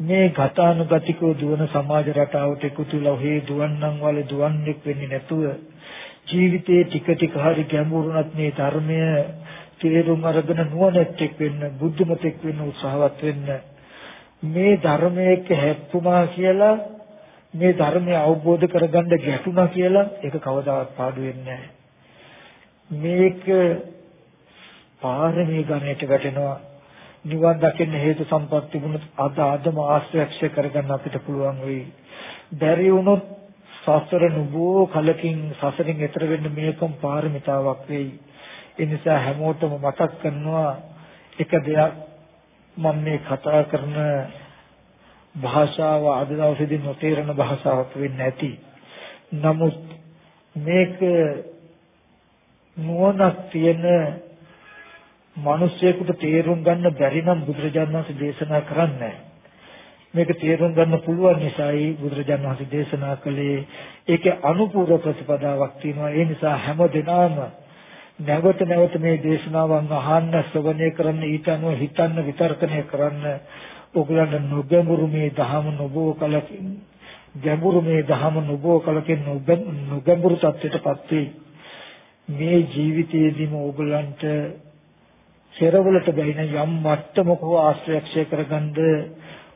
මේ ගතානුගතිකව දුවන සමාජ රටාවට එකතු වෙලා ඔහේ දුවන්නම් වල දුවන්නෙක් වෙන්නේ නැතුව ජීවිතේ ටික ටික හරි ගැඹුරුණත් මේ ධර්මය තේරුම් අරගෙන නුවණැත්තෙක් වෙන්න බුද්ධමතෙක් වෙන්න උත්සාහවත් වෙන්න මේ ධර්මයක හැප්පුමා කියලා මේ ධර්මය අවබෝධ කරගන්න ගැටුණා කියලා ඒක කවදාවත් පාඩු වෙන්නේ මේක පාරමී ගණයට වැටෙනවා නිවන් දකින්න හේතු සම්පත් තිබුණොත් අද අදම ආශ්‍රයක්ෂය කරගන්න අපිට පුළුවන් වෙයි. බැරි වුණොත් සසර නුබෝ කලකින් සසරින් එතර වෙන්න මේකම පාරමිතාවක් වෙයි. ඒ නිසා හැමෝටම මතක් කරනවා එක දෙයක් මම මේ කතා කරන භාෂාව අද දවසේදී නොතේරෙන භාෂාවක් වෙන්නේ නැති. නමුත් මේක නුවණක් තියෙන මිනිස්සෙකුට තේරුම් ගන්න බැරි නම් බුදුරජාණන් වහන්සේ දේශනා කරන්නේ මේක තේරුම් ගන්න පුළුවන් නිසායි බුදුරජාණන් වහන්සේ දේශනා කළේ. ඒකේ අනුපූර්ව ප්‍රතිපදාවක් තියෙනවා. ඒ නිසා හැම දිනම නැවත නැවත මේ දේශනාවන් අහන්න ශ්‍රවණය කරන්න ඊට අනුව හිතන්න විතර්කණය කරන්න. ඔගලන්ට නොගැඹුරු මේ දහම නොබෝ කලකින් ගැඹුරු මේ දහම නොබෝ කලකින් නොගැඹුරු තත්ත්වයටපත් වෙයි. මේ ජීවිතයේදීම ඔගලන්ට පෙරවලට බැින යම් මට්ටමක හෝ ආශ්‍රයක්ෂය කරගන්න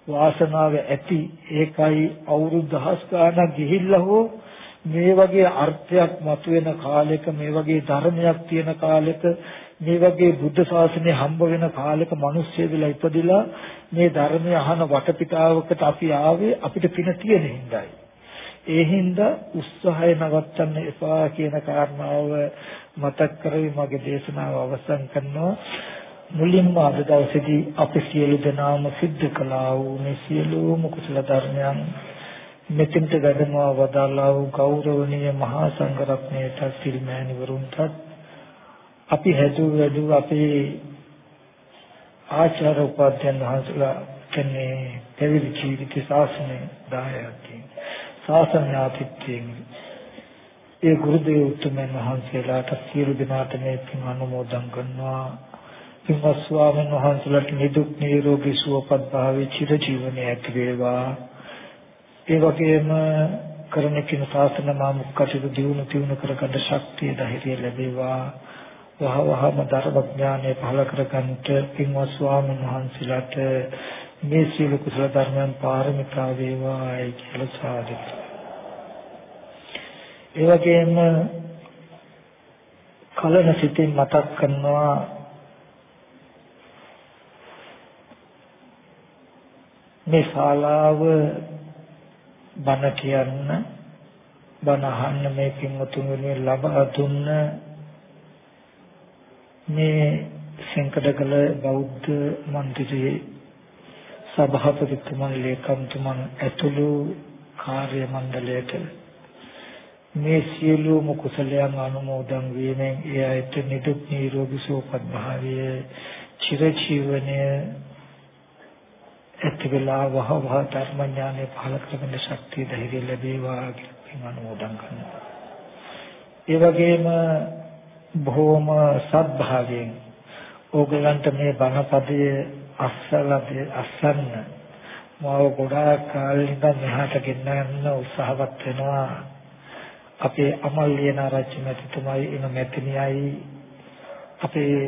වාසනාව ඇති ඒකයි අවුරුදු දහස් ගාණක් ගිහිල්ලා හෝ මේ වගේ අර්ථයක් මතුවෙන කාලෙක මේ වගේ ධර්මයක් තියෙන කාලෙක මේ වගේ බුද්ධ ශාසනය හම්බ වෙන කාලෙක මිනිස්සු වෙලා ඉපදිලා මේ ධර්මය අහන වටපිටාවකට අපි ආවේ අපිට පින තියෙන හින්දායි. ඒ හින්දා උත්සාහය නවත්තන්න එපා කියන කාරණාව මතක් කරවි මගේ දේශනාව අවසන් කරනවා. මුලින්ම අද දවසේදී අපි සියලු දෙනාම සිද්ධ කළා වූ මේ සියලුම කුසල ධර්මයන් මෙතෙන්ට වැඩමවා වදාළා වූ ගෞරවනීය මහා සංඝරත්නයට සිල්මෑණිවරුන්ටත් අපි හැදූ වැඩූ අපේ ආචාර්ය උපාධ්‍යයන් වහන්සේලා කෙනේ දෙවිදි ජීවිත ශාසනය දායකයන් ශාසන ඥාතිත්වයෙන් ඒ ගුරුදේව උතුමන් වහන්සේලාට සියලු දෙනාට මේ පින් අනුමෝදන් කරනවා. පින්වත් ස්වාමීන් වහන්සේලාට නිදුක් නිරෝගී සුවපත් භාවයේ චිර ජීවනයේ ඇති වේවා. ඒ වගේම කරන කින සාසන නාමක කටයුතු දියුණු තියුණු කරගන්න ශක්තිය ධෛර්යය ලැබේවා. වහ වහම ධර්ම ඥානය පහල කරගන්නට පින්වත් ස්වාමීන් වහන්සේලාට මේ සීල කුසල ධර්මයන් පාරමිතා වේවායි කියලා සාදුත්. ඒ වගේම කලන සිතින් මතක් කරනවා මේ ශාලාව බණ කියන්න බණ අහන්න මේ පින්වතුන් වෙනුවෙන් ලබා දුන්න මේ සංකඩකල බෞද්ධ මන්දිරයේ සභාපතිතුමන් ලේකම්තුමන් ඇතුළු කාර්ය මණ්ඩලයට මේ සියලුම කුසලයන් අනුමෝදන් වීමෙන් ඒ ඇයට නිදුක් නිරෝගී සුවපත් භාවය චිරජීවනය ඇති වෙලා වහ වහ ධර්ම ඥානෙ පහළ කරගන්න ශක්තිය ධෛර්ය ලැබේවා කියලා අනුමෝදන් කරනවා. ඒ වගේම බොහෝම සත්භාවයෙන් ඕගලන්ට මේ බණපදයේ අස්සලා අස්සන්න මාව ගොඩාක් කාලෙ ඉඳන් මෙහාට ගෙන්නන්න උත්සාහවත් වෙනවා අපේ අමල් ලියනාරච්චි මැතිතුමයි එන මැතිණියයි අපේ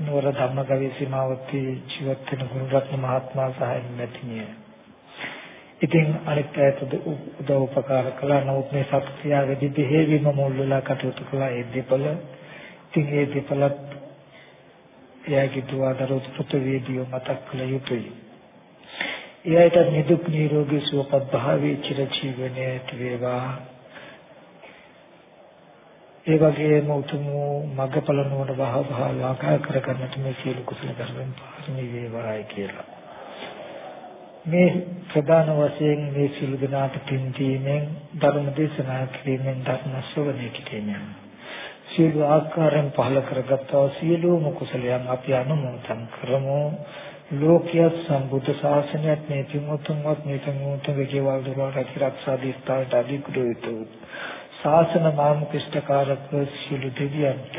නුවර ධම්මගවී සීමාවතී ජීවත් වෙන ගුණරත්න මහත්මයා සහ මැතිණිය. ඉතින් අනිත් පැයට උදව් උපකාර කළා නමුත් මේ සත්‍යාවේදී දෙහෙවිම මුල් වෙලා කටයුතු කළා ඒ දෙපළ. ඉතින් ඒ දෙපළත් එයාගේ දුවදරුවෝ පෘථිවියදී මතක් කළ යුතුයි. එයාට නිදුක් නිරෝගී සුවපත් භාවයේ චිර ජීවනයේ වේවා. ඒ වගේම උතුම් මග්ගඵල නුවණ වහ වහ වාකා කරගන්නට මේ සියලු කුසල ධර්මයන් පාරමී වේවායි කියලා. මේ ප්‍රධාන වශයෙන් මේ සියලු දෙනාට පින් දීමෙන් ධර්ම දේශනා කිරීමෙන් ධර්ම ශ්‍රවණය කිරීමෙන් සියලු ආකාරයෙන් පහල කරගත්තා සියලුම කුසලයන් අපි අනුමෝදන් කරමු ලෝකීය සම්බුද්ධ ශාසනයත් මේ පින්වත්තුන්වත් මේ පින්වත්තුන්ගේ ජීවල් දරවල් රැකිරක්ෂා දීස්තාවට අධිකුඩු යුතු ශාසන මාමුකිෂ්ඨකාරක සියලු දෙවියන්ට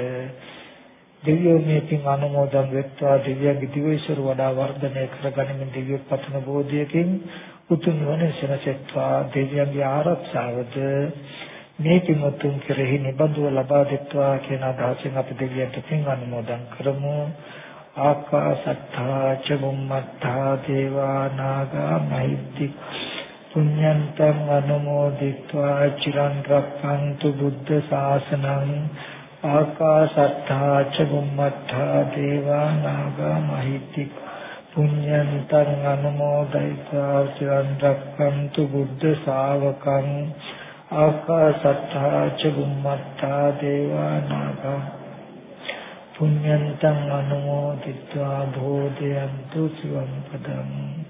දෙවියෝ මේ පින් අනුමෝදන් වෙත්වා. දෙවියන්ගේ දිවයිසර වඩා වර්ධනය කරගනිමින් දිව්‍ය පතන බෝධියකින් උතුම් වන සෙනසෙත්වා දෙවියන්ගේ ආරක්ෂාවද මේ පින්වත්තුන් කෙරෙහි නිබඳුව ලබා දෙත්වා කියන අදහසින් අපි දෙවියන්ට පින් අනුමෝදන් කරමු. ආකාසත්තා ච බුම්මත්තා දේවා නාග මහිද්దిక. පුඤ්ඤන්තං අනුමෝදිत्वा චිරන් රක්ඛන්තු බුද්ධ ශාසනං ආකාශත්තා ච බුම්මත්තා දේවා නාග මහිත්‍තික පුඤ්ඤන්තං අනුමෝදිत्वा චිරන් රක්ඛන්තු බුද්ධ ශාවකං ආකාශත්තා ච බුම්මත්තා දේවා නාග පුඤ්ඤන්තං අනුමෝදිत्वा භෝදයන්තු සිවං පදං